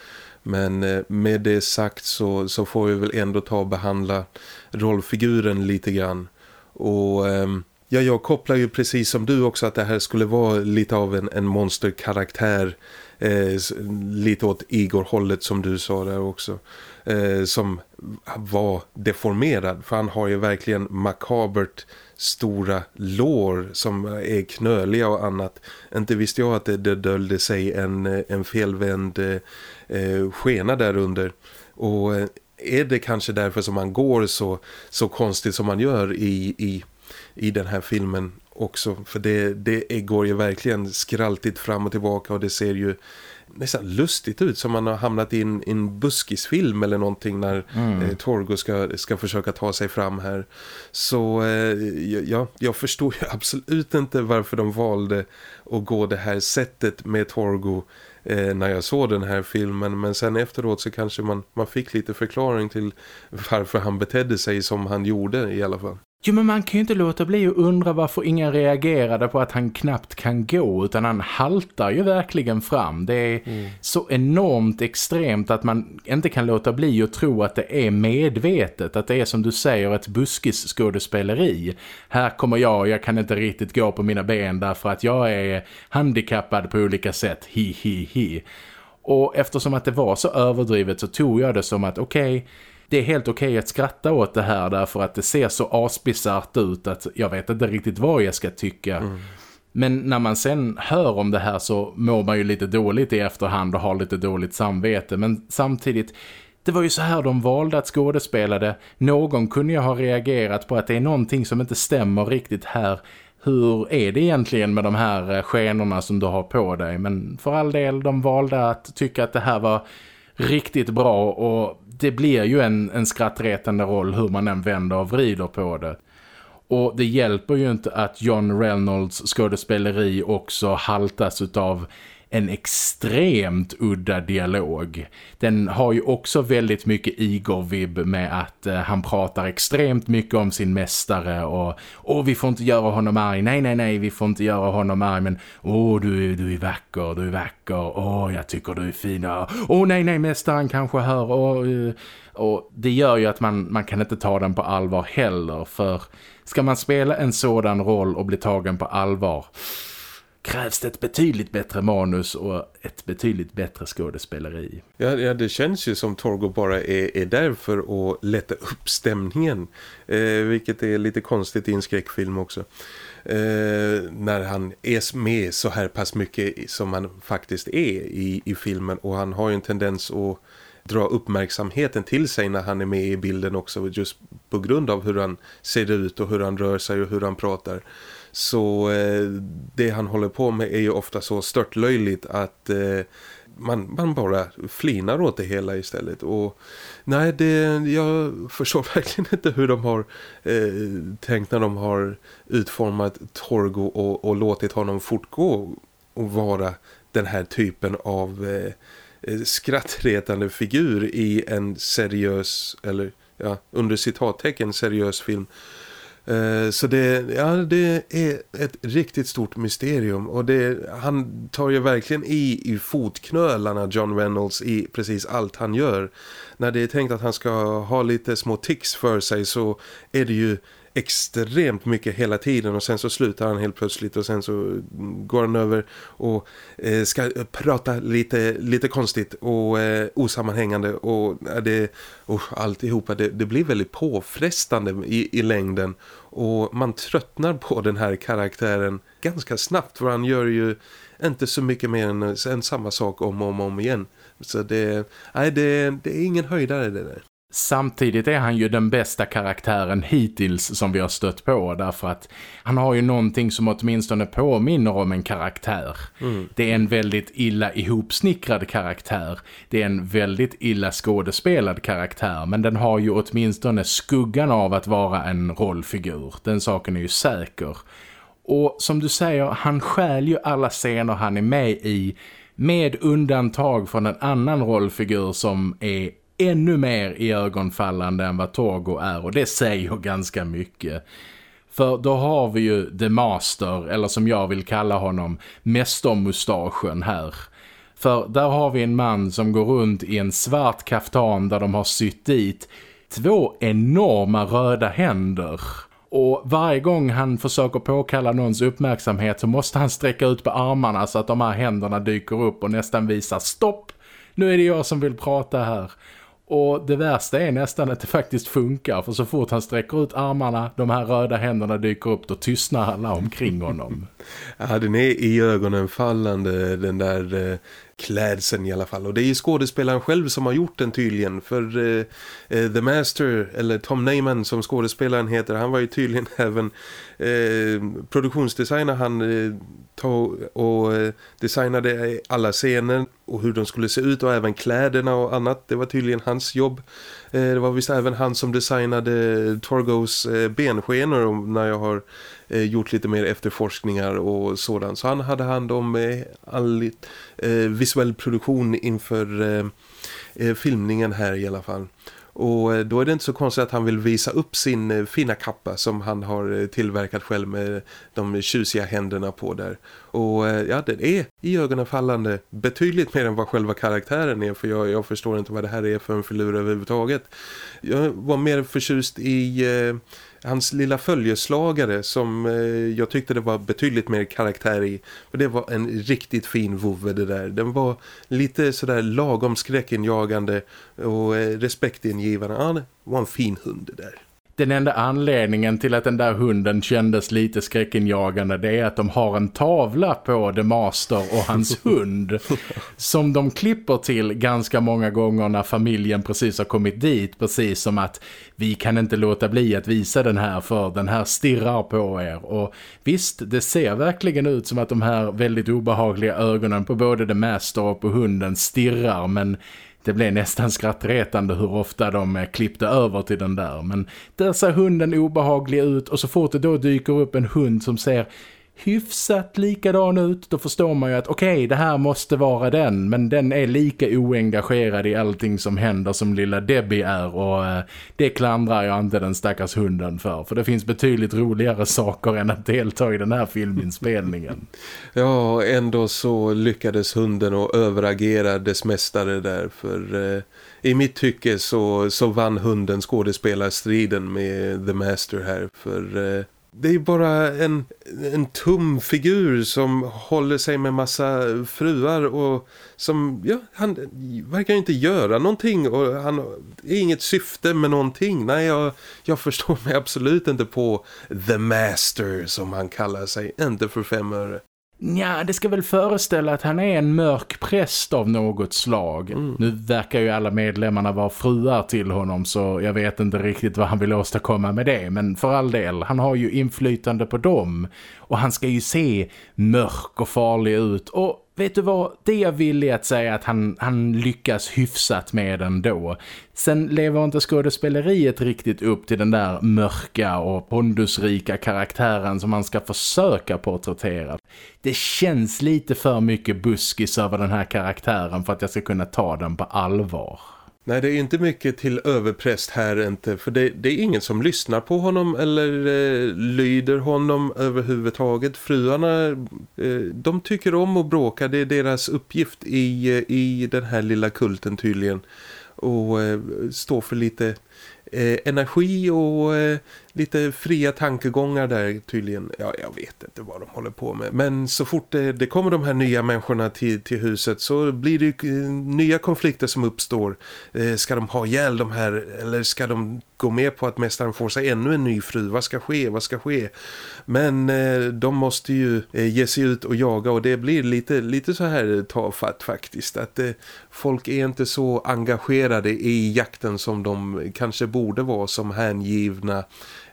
[SPEAKER 2] Men eh, med det sagt så, så får vi väl ändå ta och behandla rollfiguren lite grann. Och ehm, ja, jag kopplar ju precis som du också att det här skulle vara lite av en, en monsterkaraktär. Eh, lite åt Igor-hållet som du sa där också. Eh, som var deformerad. För han har ju verkligen makabert stora lår som är knöliga och annat. Inte visste jag att det, det döljde sig en, en felvänd eh, eh, skena där under. Och eh, är det kanske därför som man går så, så konstigt som man gör i, i, i den här filmen också. För det, det går ju verkligen skraltigt fram och tillbaka och det ser ju nästan lustigt ut som man har hamnat i en, en buskisfilm eller någonting när mm. eh, Torgo ska, ska försöka ta sig fram här. Så eh, ja, jag förstår ju absolut inte varför de valde att gå det här sättet med Torgo eh, när jag såg den här filmen. Men sen efteråt så kanske man, man fick lite förklaring till varför han betedde sig som han gjorde i alla fall.
[SPEAKER 1] Jo men man kan ju inte låta bli att undra varför ingen reagerade på att han knappt kan gå utan han haltar ju verkligen fram. Det är mm. så enormt extremt att man inte kan låta bli att tro att det är medvetet. Att det är som du säger ett buskisskådespeleri. Här kommer jag, jag kan inte riktigt gå på mina ben därför att jag är handikappad på olika sätt. Hi hi hi. Och eftersom att det var så överdrivet så tog jag det som att okej... Okay, det är helt okej okay att skratta åt det här därför att det ser så asbisart ut att jag vet inte riktigt vad jag ska tycka. Mm. Men när man sen hör om det här så mår man ju lite dåligt i efterhand och har lite dåligt samvete. Men samtidigt, det var ju så här de valde att skådespela det. Någon kunde ju ha reagerat på att det är någonting som inte stämmer riktigt här. Hur är det egentligen med de här eh, skenorna som du har på dig? Men för all del, de valde att tycka att det här var riktigt bra och det blir ju en, en skrattretande roll hur man än vänder och vrider på det. Och det hjälper ju inte att John Reynolds skådespeleri också haltas av en extremt udda dialog. Den har ju också väldigt mycket Igor-vibb med att eh, han pratar extremt mycket om sin mästare och åh vi får inte göra honom arg, nej nej nej vi får inte göra honom arg men åh du, du är vacker, du är vacker, åh jag tycker du är fin, åh nej nej mästaren kanske hör. Och, eh, och det gör ju att man, man kan inte ta den på allvar heller för ska man spela en sådan roll och bli tagen på allvar krävs det ett betydligt bättre manus och ett betydligt bättre skådespeleri.
[SPEAKER 2] Ja, ja det känns ju som Torgo bara är, är där för att lätta upp stämningen. Eh, vilket är lite konstigt i en skräckfilm också. Eh, när han är med så här pass mycket som han faktiskt är i, i filmen. Och han har ju en tendens att dra uppmärksamheten till sig när han är med i bilden också. Just på grund av hur han ser ut och hur han rör sig och hur han pratar. Så eh, det han håller på med är ju ofta så störtlöjligt att eh, man, man bara flinar åt det hela istället. Och nej, det, jag förstår verkligen inte hur de har eh, tänkt när de har utformat Torgo och, och låtit honom fortgå och vara den här typen av eh, eh skrattretande figur i en seriös, eller ja, under citattecken seriös film. Eh, så det, ja, det är ett riktigt stort mysterium och det, han tar ju verkligen i, i fotknölarna John Reynolds i precis allt han gör. När det är tänkt att han ska ha lite små tics för sig så är det ju extremt mycket hela tiden och sen så slutar han helt plötsligt och sen så går han över och eh, ska prata lite, lite konstigt och eh, osammanhängande och det, oh, alltihopa det, det blir väldigt påfrestande i, i längden och man tröttnar på den här karaktären ganska snabbt för han gör ju inte så mycket mer än, än samma sak om och om, om igen. Så det, nej, det, det är ingen höjdare det där.
[SPEAKER 1] Samtidigt är han ju den bästa karaktären hittills som vi har stött på därför att han har ju någonting som åtminstone påminner om en karaktär. Mm. Det är en väldigt illa ihopsnickrad karaktär. Det är en väldigt illa skådespelad karaktär men den har ju åtminstone skuggan av att vara en rollfigur. Den saken är ju säker. Och som du säger, han skäl ju alla scener han är med i med undantag från en annan rollfigur som är ännu mer i ögonfallande än vad Torgo är och det säger ganska mycket. För då har vi ju The Master, eller som jag vill kalla honom, Mästermustaschen här. För där har vi en man som går runt i en svart kaftan där de har sytt dit två enorma röda händer. Och varje gång han försöker påkalla någons uppmärksamhet så måste han sträcka ut på armarna så att de här händerna dyker upp och nästan visar stopp. Nu är det jag som vill prata här. Och det värsta är nästan att det faktiskt funkar för så fort han sträcker ut armarna, de här röda händerna dyker upp, då tystnar alla omkring honom.
[SPEAKER 2] ja, den är i ögonen fallande, den där eh, klädseln i alla fall. Och det är ju skådespelaren själv som har gjort den tydligen. För eh, eh The Master, eller Tom Neyman som skådespelaren heter, han var ju tydligen även eh, produktionsdesigner. Han eh, tog och eh, designade alla scener och hur de skulle se ut och även kläderna och annat. Det var tydligen hans jobb. Eh, det var visst även han som designade Torgos eh, benskenor när jag har eh, gjort lite mer efterforskningar och sådant. Så han hade hand om all visuell produktion inför filmningen här i alla fall. Och eh, då är det inte så konstigt att han vill visa upp sin eh, fina kappa som han har eh, tillverkat själv med de tjusiga händerna på där. Och ja, den är i ögonen fallande betydligt mer än vad själva karaktären är för jag, jag förstår inte vad det här är för en filur överhuvudtaget. Jag var mer förtjust i eh, hans lilla följeslagare som eh, jag tyckte det var betydligt mer karaktär i. Och det var en riktigt fin vovve det där. Den var lite sådär lagom skräckinjagande och eh, respektingivande. Ja, det var en fin hund det där.
[SPEAKER 1] Den enda anledningen till att den där hunden kändes lite skräckinjagande det är att de har en tavla på The Master och hans hund som de klipper till ganska många gånger när familjen precis har kommit dit precis som att vi kan inte låta bli att visa den här för den här stirrar på er. Och visst det ser verkligen ut som att de här väldigt obehagliga ögonen på både The Master och på hunden stirrar men det blev nästan skrattretande hur ofta de eh, klippte över till den där. Men där ser hunden obehaglig ut och så fort det då dyker upp en hund som ser hyfsat likadan ut, då förstår man ju att okej, okay, det här måste vara den, men den är lika oengagerad i allting som händer som lilla Debbie är och eh, det klandrar jag inte den stackars hunden för, för det finns betydligt roligare saker än att delta i den här filminspelningen.
[SPEAKER 2] ja, ändå så lyckades hunden och överagera dess mästare där, för eh, i mitt tycke så, så vann hunden skådespelarstriden med The Master här, för eh, det är bara en, en tum figur som håller sig med massa fruar och som, ja, han verkar inte göra någonting och han är inget syfte med någonting. Nej, jag, jag förstår mig absolut inte på The Master som han kallar sig, inte för fem öre.
[SPEAKER 1] Ja, det ska väl föreställa att han är en mörk präst av något slag. Mm. Nu verkar ju alla medlemmarna vara fruar till honom så jag vet inte riktigt vad han vill åstadkomma med det. Men för all del, han har ju inflytande på dem. Och han ska ju se mörk och farlig ut. Och vet du vad, det jag vill att säga att han, han lyckas hyfsat med den då. Sen lever inte skådespeleriet riktigt upp till den där mörka och pondusrika karaktären som man ska försöka porträttera. Det känns lite för mycket buskis över den här karaktären för att jag ska kunna ta den på allvar.
[SPEAKER 2] Nej, det är inte mycket till överpräst här inte. För det, det är ingen som lyssnar på honom eller eh, lyder honom överhuvudtaget. Fruarna, eh, de tycker om att bråka. Det är deras uppgift i, eh, i den här lilla kulten tydligen. Och eh, stå för lite eh, energi och eh, lite fria tankegångar där tydligen. Ja, jag vet inte vad de håller på med. Men så fort det, det kommer de här nya människorna till, till huset så blir det eh, nya konflikter som uppstår. Eh, ska de ha ihjäl de här eller ska de gå med på att mästaren får sig ännu en ny fru? Vad ska ske? Vad ska ske? Men eh, de måste ju eh, ge sig ut och jaga och det blir lite, lite så här tafatt faktiskt. Att eh, folk är inte så engagerade i jakten som de kanske borde vara som hängivna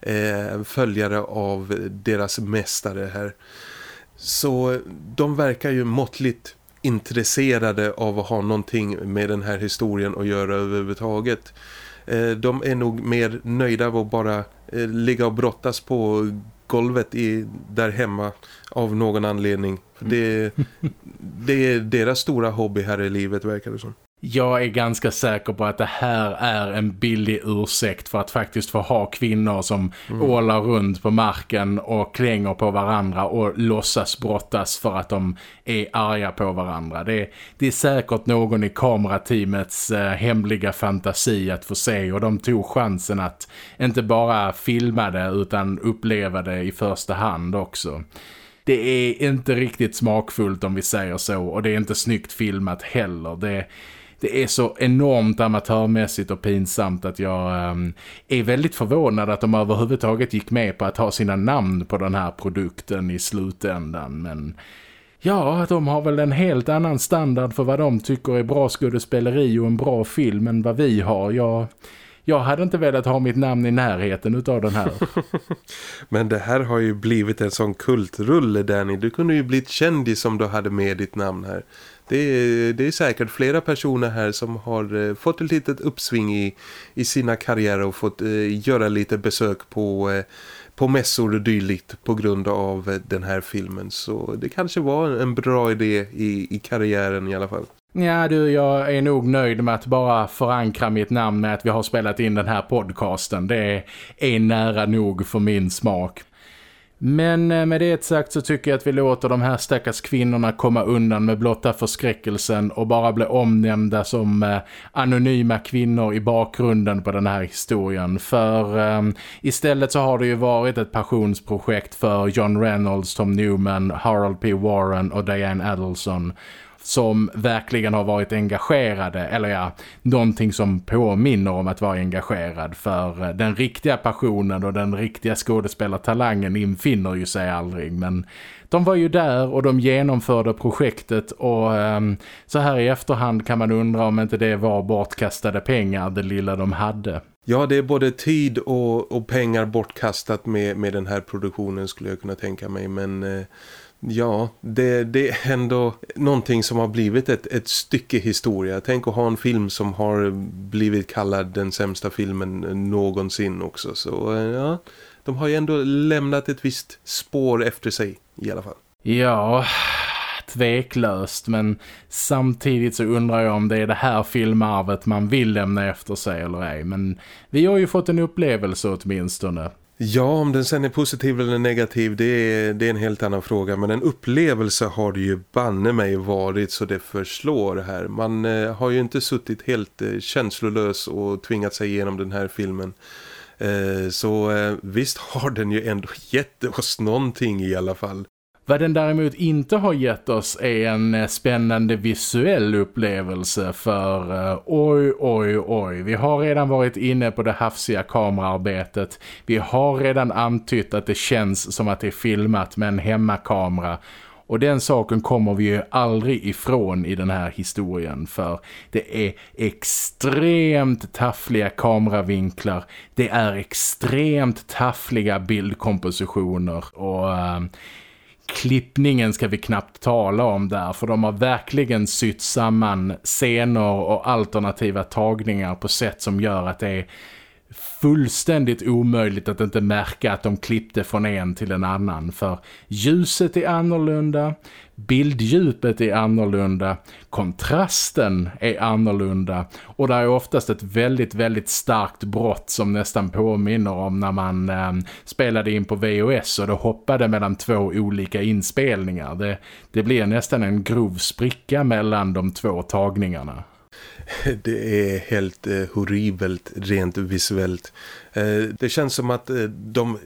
[SPEAKER 2] eh, följare av deras mästare här. Så de verkar ju måttligt intresserade av att ha någonting med den här historien att göra överhuvudtaget. Eh, de är nog mer nöjda av att bara eh, ligga och brottas på golvet i, där hemma av någon anledning. Det, det är deras stora hobby här i livet verkar det som.
[SPEAKER 1] Jag är ganska säker på att det här är en billig ursäkt för att faktiskt få ha kvinnor som mm. ålar runt på marken och klänger på varandra och låtsas brottas för att de är arga på varandra. Det är, det är säkert någon i kamerateamets eh, hemliga fantasi att få se och de tog chansen att inte bara filma det utan uppleva det i första hand också det är inte riktigt smakfullt om vi säger så och det är inte snyggt filmat heller. Det, det är så enormt amatörmässigt och pinsamt att jag um, är väldigt förvånad att de överhuvudtaget gick med på att ha sina namn på den här produkten i slutändan. Men ja, de har väl en helt annan standard för vad de tycker är bra skådespeleri och en bra film än vad vi har. Jag... Jag hade inte velat ha mitt namn i närheten utav den här.
[SPEAKER 2] Men det här har ju blivit en sån kultrulle Danny. Du kunde ju blivit kändis om du hade med ditt namn här. Det är, det är säkert flera personer här som har eh, fått ett litet uppsving i, i sina karriärer och fått eh, göra lite besök på, eh, på mässor och dylikt på grund av eh, den här filmen. Så det kanske var en bra idé i, i karriären i alla fall.
[SPEAKER 1] Ja du, jag är nog nöjd med att bara förankra mitt namn med att vi har spelat in den här podcasten. Det är nära nog för min smak. Men eh, med det sagt så tycker jag att vi låter de här stackars kvinnorna komma undan med blotta förskräckelsen och bara bli omnämnda som eh, anonyma kvinnor i bakgrunden på den här historien. För eh, istället så har det ju varit ett passionsprojekt för John Reynolds, Tom Newman, Harold P. Warren och Diane Adelson som verkligen har varit engagerade eller ja, någonting som påminner om att vara engagerad för eh, den riktiga passionen och den riktiga skådespelartalangen infinner ju sig aldrig men de var ju där och de genomförde projektet och um, så här i efterhand kan man undra om inte det var bortkastade pengar det lilla de hade.
[SPEAKER 2] Ja, det är både tid och, och pengar bortkastat med, med den här produktionen skulle jag kunna tänka mig men... Eh Ja, det, det är ändå någonting som har blivit ett, ett stycke historia. Tänk att ha en film som har blivit kallad den sämsta filmen någonsin också. Så ja, de har ju ändå lämnat ett visst spår efter sig i alla fall.
[SPEAKER 1] Ja, tveklöst. Men samtidigt så undrar jag om det är det här filmarvet man vill lämna efter sig eller ej. Men vi har ju fått en upplevelse åtminstone.
[SPEAKER 2] Ja, om den sen är positiv eller negativ det är, det är en helt annan fråga. Men en upplevelse har det ju banne mig varit så det förslår här. Man eh, har ju inte suttit helt eh, känslolös och tvingat sig igenom den här filmen. Eh, så eh, visst har den ju ändå gett oss någonting i alla fall.
[SPEAKER 1] Vad den däremot inte har gett oss är en eh, spännande visuell upplevelse för uh, oj, oj, oj. Vi har redan varit inne på det hafsiga kamerarbetet. Vi har redan antytt att det känns som att det är filmat med en hemmakamera. Och den saken kommer vi ju aldrig ifrån i den här historien för det är extremt taffliga kameravinklar. Det är extremt taffliga bildkompositioner och... Uh, klippningen ska vi knappt tala om där för de har verkligen sytt samman scener och alternativa tagningar på sätt som gör att det är fullständigt omöjligt att inte märka att de klippte från en till en annan för ljuset är annorlunda, bilddjupet är annorlunda, kontrasten är annorlunda och det är oftast ett väldigt, väldigt starkt brott som nästan påminner om när man eh, spelade in på VOS och det hoppade mellan två olika inspelningar. Det, det blir nästan en grov spricka mellan de två tagningarna.
[SPEAKER 2] Det är helt eh, horribelt rent visuellt. Eh, det känns som att eh, de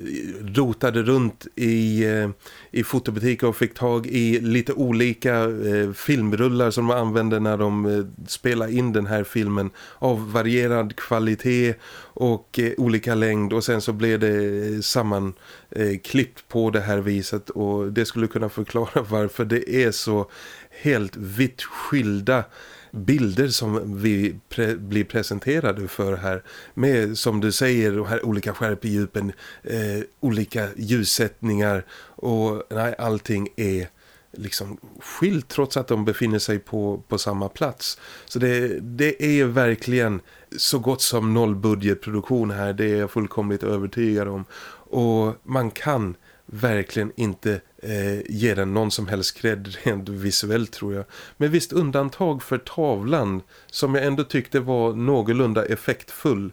[SPEAKER 2] rotade runt i, eh, i fotobutiker och fick tag i lite olika eh, filmrullar som de använde när de eh, spelade in den här filmen av varierad kvalitet och eh, olika längd och sen så blev det eh, sammanklippt eh, på det här viset och det skulle kunna förklara varför det är så helt vitt skilda bilder som vi pre blir presenterade för här med som du säger de här olika skärpedjupen, eh, olika ljussättningar och nej, allting är liksom skilt trots att de befinner sig på, på samma plats. Så det, det är verkligen så gott som nollbudgetproduktion här, det är jag fullkomligt övertygad om. Och man kan verkligen inte eh, ger den någon som helst cred rent visuellt tror jag. Med visst undantag för tavlan som jag ändå tyckte var någorlunda effektfull.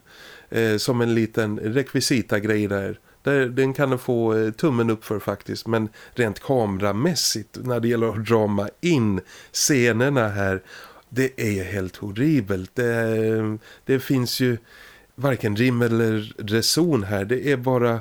[SPEAKER 2] Eh, som en liten rekvisita-grej där. där. Den kan få eh, tummen upp för faktiskt. Men rent kameramässigt när det gäller att drama in scenerna här. Det är helt horribelt. Det, eh, det finns ju varken rim eller reson här. Det är bara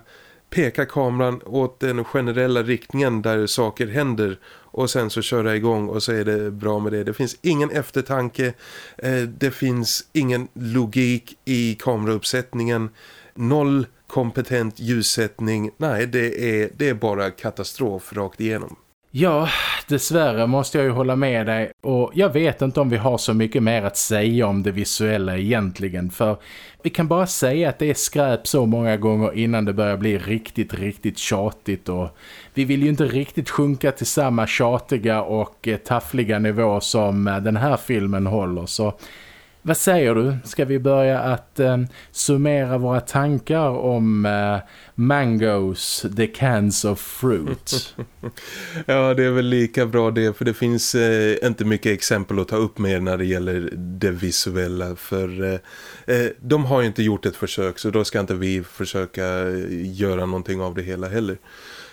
[SPEAKER 2] peka kameran åt den generella riktningen där saker händer och sen så köra igång och så är det bra med det. Det finns ingen eftertanke, eh, det finns ingen logik i kamerauppsättningen, noll kompetent ljussättning. Nej, det är, det är bara katastrof rakt igenom.
[SPEAKER 1] Ja, dessvärre måste jag ju hålla med dig. Och jag vet inte om vi har så mycket mer att säga om det visuella egentligen för vi kan bara säga att det är skräp så många gånger innan det börjar bli riktigt, riktigt tjatigt och vi vill ju inte riktigt sjunka till samma tjatiga och eh, taffliga nivå som eh, den här filmen håller. Så vad säger du? Ska vi börja att eh, summera våra tankar om eh, Mangos, the cans of fruit?
[SPEAKER 2] ja, det är väl lika bra det för det finns eh, inte mycket exempel att ta upp med när det gäller det visuella för eh, eh, de har ju inte gjort ett försök så då ska inte vi försöka eh, göra någonting av det hela heller.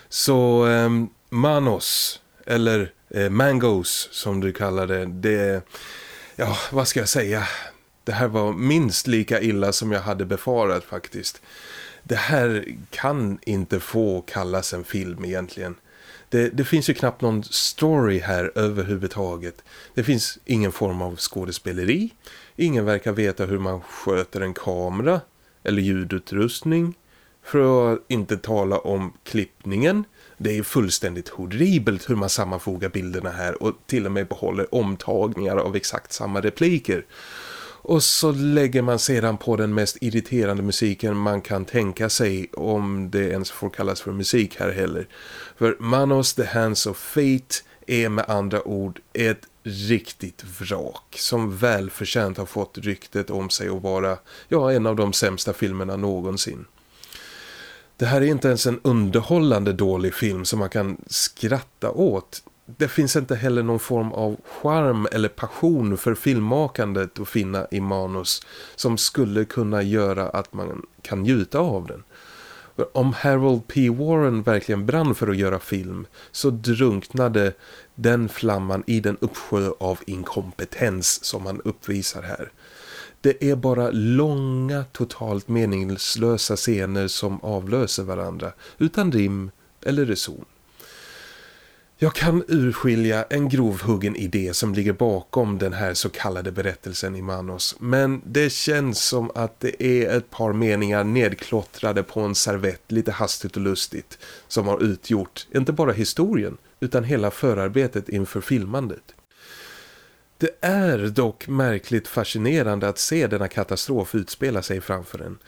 [SPEAKER 2] Så eh, Manos eller eh, Mangos som du kallar det, det ja, vad ska jag säga? Det här var minst lika illa som jag hade befarat faktiskt. Det här kan inte få kallas en film egentligen. Det, det, finns ju knappt någon story här överhuvudtaget. Det finns ingen form av skådespeleri. Ingen verkar veta hur man sköter en kamera eller ljudutrustning. För att inte tala om klippningen. Det är fullständigt horribelt hur man sammanfogar bilderna här och till och med behåller omtagningar av exakt samma repliker. Och så lägger man sedan på den mest irriterande musiken man kan tänka sig om det ens får kallas för musik här heller. För Manos The Hands of Fate är med andra ord ett riktigt vrak som välförtjänt har fått ryktet om sig att vara ja, en av de sämsta filmerna någonsin. Det här är inte ens en underhållande dålig film som man kan skratta åt. Det finns inte heller någon form av charm eller passion för filmmakandet att finna i manus som skulle kunna göra att man kan njuta av den. Om Harold P. Warren verkligen brann för att göra film så drunknade den flamman i den uppsjö av inkompetens som han uppvisar här. Det är bara långa, totalt meningslösa scener som avlöser varandra utan rim eller reson. Jag kan urskilja en grovhuggen idé som ligger bakom den här så kallade berättelsen i Manos. Men det känns som att det är ett par meningar nedklottrade på en servett lite hastigt och lustigt som har utgjort inte bara historien utan hela förarbetet inför filmandet. Det är dock märkligt fascinerande att se denna katastrof utspela sig framför en.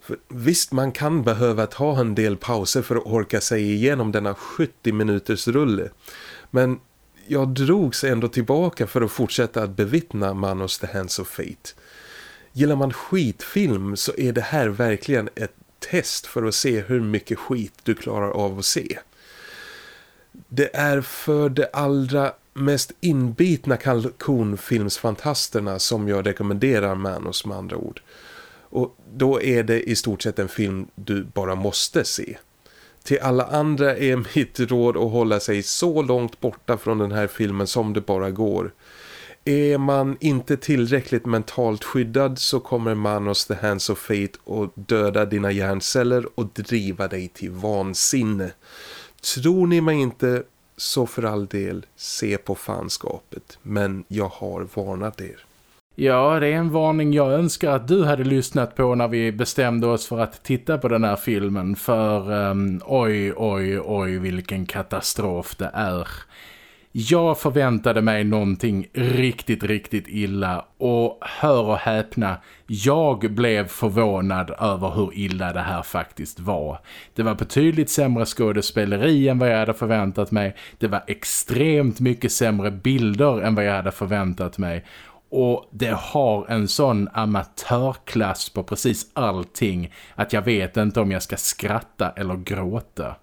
[SPEAKER 2] För visst, man kan behöva ta en del pauser för att orka sig igenom denna 70 minuters rulle. Men jag drogs ändå tillbaka för att fortsätta att bevittna Manos The Hands of Fate. Gillar man skitfilm så är det här verkligen ett test för att se hur mycket skit du klarar av att se. Det är för det allra mest inbitna kalkonfilmsfantasterna som jag rekommenderar Manos med andra ord. Och då är det i stort sett en film du bara måste se. Till alla andra är mitt råd att hålla sig så långt borta från den här filmen som det bara går. Är man inte tillräckligt mentalt skyddad så kommer Manos The Hands of Fate att döda dina hjärnceller och driva dig till vansinne. Tror ni mig inte så för all del se på fanskapet. Men jag har varnat er.
[SPEAKER 1] Ja, det är en varning jag önskar att du hade lyssnat på när vi bestämde oss för att titta på den här filmen. För um, oj, oj, oj vilken katastrof det är. Jag förväntade mig någonting riktigt, riktigt illa och hör och häpna, jag blev förvånad över hur illa det här faktiskt var. Det var betydligt sämre skådespeleri än vad jag hade förväntat mig. Det var extremt mycket sämre bilder än vad jag hade förväntat mig. Och det har en sån amatörklass på precis allting att jag vet inte om jag ska skratta eller gråta.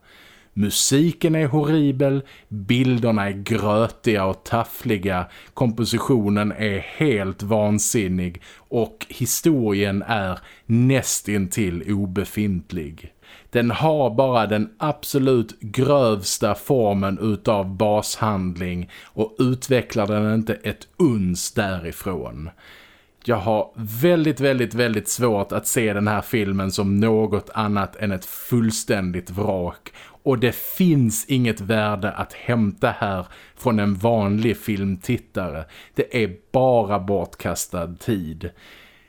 [SPEAKER 1] Musiken är horribel, bilderna är grötiga och taffliga, kompositionen är helt vansinnig och historien är nästintill obefintlig. Den har bara den absolut grövsta formen utav bashandling och utvecklar den inte ett uns därifrån. Jag har väldigt, väldigt, väldigt svårt att se den här filmen som något annat än ett fullständigt vrak och det finns inget värde att hämta här från en vanlig filmtittare. Det är bara bortkastad tid.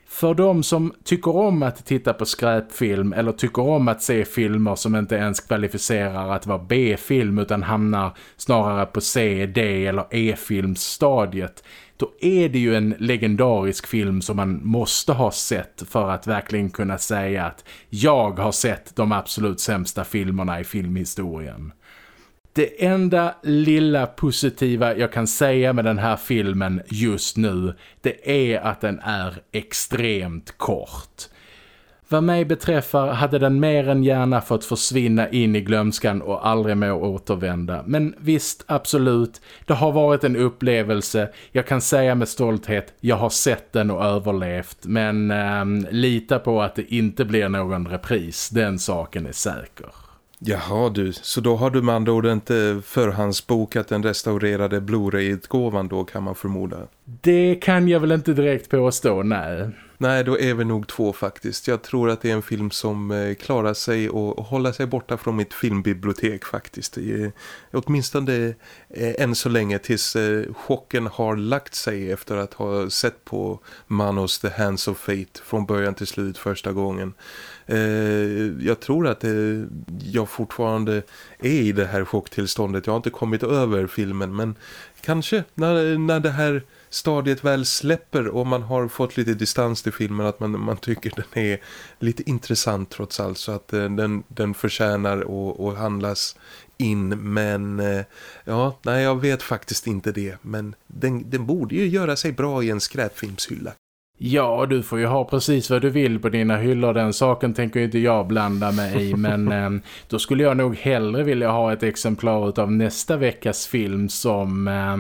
[SPEAKER 1] För de som tycker om att titta på skräpfilm eller tycker om att se filmer som inte ens kvalificerar att vara B-film utan hamnar snarare på C, D eller E-filmsstadiet då är det ju en legendarisk film som man måste ha sett för att verkligen kunna säga att jag har sett de absolut sämsta filmerna i filmhistorien. Det enda lilla positiva jag kan säga med den här filmen just nu det är att den är extremt kort. Vad mig beträffar hade den mer än gärna fått försvinna in i glömskan och aldrig mer återvända. Men visst, absolut, det har varit en upplevelse. Jag kan säga med stolthet, jag har sett den och överlevt. Men eh, lita på att det inte blir någon repris, den saken är säker.
[SPEAKER 2] Jaha du, så då har du med andra ord inte förhandsbokat den restaurerade Blu-ray-utgåvan då kan man förmoda?
[SPEAKER 1] Det kan jag väl inte direkt påstå, nej.
[SPEAKER 2] Nej, då är vi nog två faktiskt. Jag tror att det är en film som eh, klarar sig och håller sig borta från mitt filmbibliotek faktiskt. Eh, åtminstone eh, än så länge tills chocken har lagt sig efter att ha sett på Manos The Hands of Fate från början till slut första gången. Eh, jag tror att eh, jag fortfarande är i det här chocktillståndet. Jag har inte kommit över filmen men kanske när, när det här stadiet väl släpper och man har fått lite distans till filmen att man, man tycker den är lite intressant trots allt så att eh, den, den förtjänar att handlas in men ja, nej jag vet faktiskt inte det men den, den borde ju göra sig bra i en skräpfilmshylla.
[SPEAKER 1] Ja, du får ju ha precis vad du vill på dina hyllor. Den saken tänker inte jag blanda mig i. Men eh, då skulle jag nog hellre vilja ha ett exemplar av nästa veckas film som eh,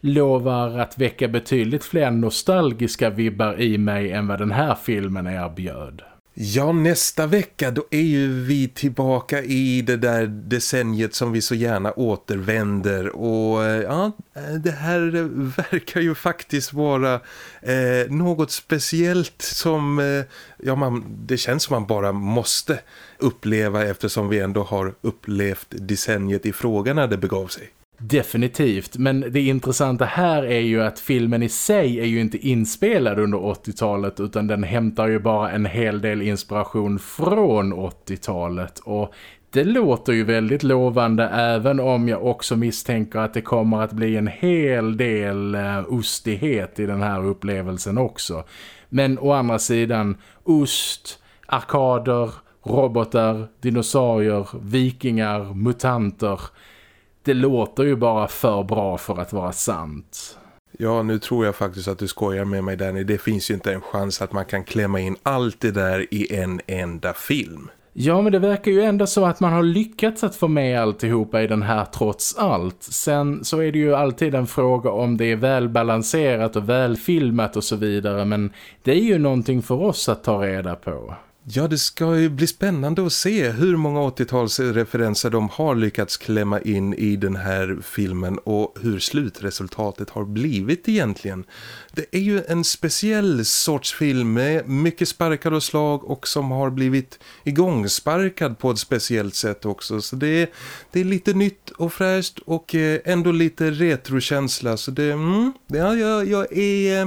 [SPEAKER 1] lovar att väcka betydligt fler nostalgiska vibbar i mig än vad den här filmen erbjöd.
[SPEAKER 2] Ja, nästa vecka då är ju vi tillbaka i det där decenniet som vi så gärna återvänder och eh, ja, eh, det här verkar ju faktiskt vara eh, något speciellt som eh, ja, man, det känns som man bara måste uppleva eftersom vi ändå har upplevt decenniet i frågan när det begav sig.
[SPEAKER 1] Definitivt, men det intressanta här är ju att filmen i sig är ju inte inspelad under 80-talet utan den hämtar ju bara en hel del inspiration från 80-talet och det låter ju väldigt lovande även om jag också misstänker att det kommer att bli en hel del uh, ostighet i den här upplevelsen också. Men å andra sidan, ost arkader, robotar, dinosaurier, vikingar, mutanter. Det låter ju bara för bra för att vara sant.
[SPEAKER 2] Ja, nu tror jag faktiskt att du skojar med mig Danny. Det finns ju inte en chans att man kan klämma in allt det där i en enda film.
[SPEAKER 1] Ja, men det verkar ju ändå så att man har lyckats att få med alltihopa i den här trots allt. Sen så är det ju alltid en fråga om det är välbalanserat och välfilmat och så vidare. Men det är ju någonting för oss att ta reda på.
[SPEAKER 2] Ja, det ska ju bli spännande att se hur många 80-talsreferenser de har lyckats klämma in i den här filmen och hur slutresultatet har blivit egentligen. Det är ju en speciell sorts film med mycket sparkar och slag och som har blivit igångsparkad på ett speciellt sätt också. Så det är, det är lite nytt och fräscht och eh, ändå lite retrokänsla. Så det, mm, ja, jag, jag är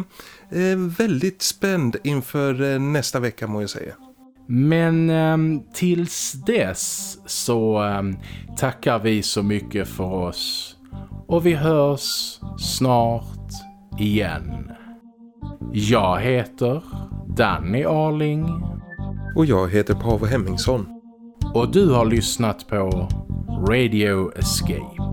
[SPEAKER 2] eh, väldigt spänd inför eh, nästa vecka må jag säga.
[SPEAKER 1] Men eh, tills dess så eh, tackar vi så mycket för oss. Och vi hörs snart igen. Jag heter Danny Arling.
[SPEAKER 2] Och jag heter Paavo Hemmingsson.
[SPEAKER 1] Och du har lyssnat på Radio Escape.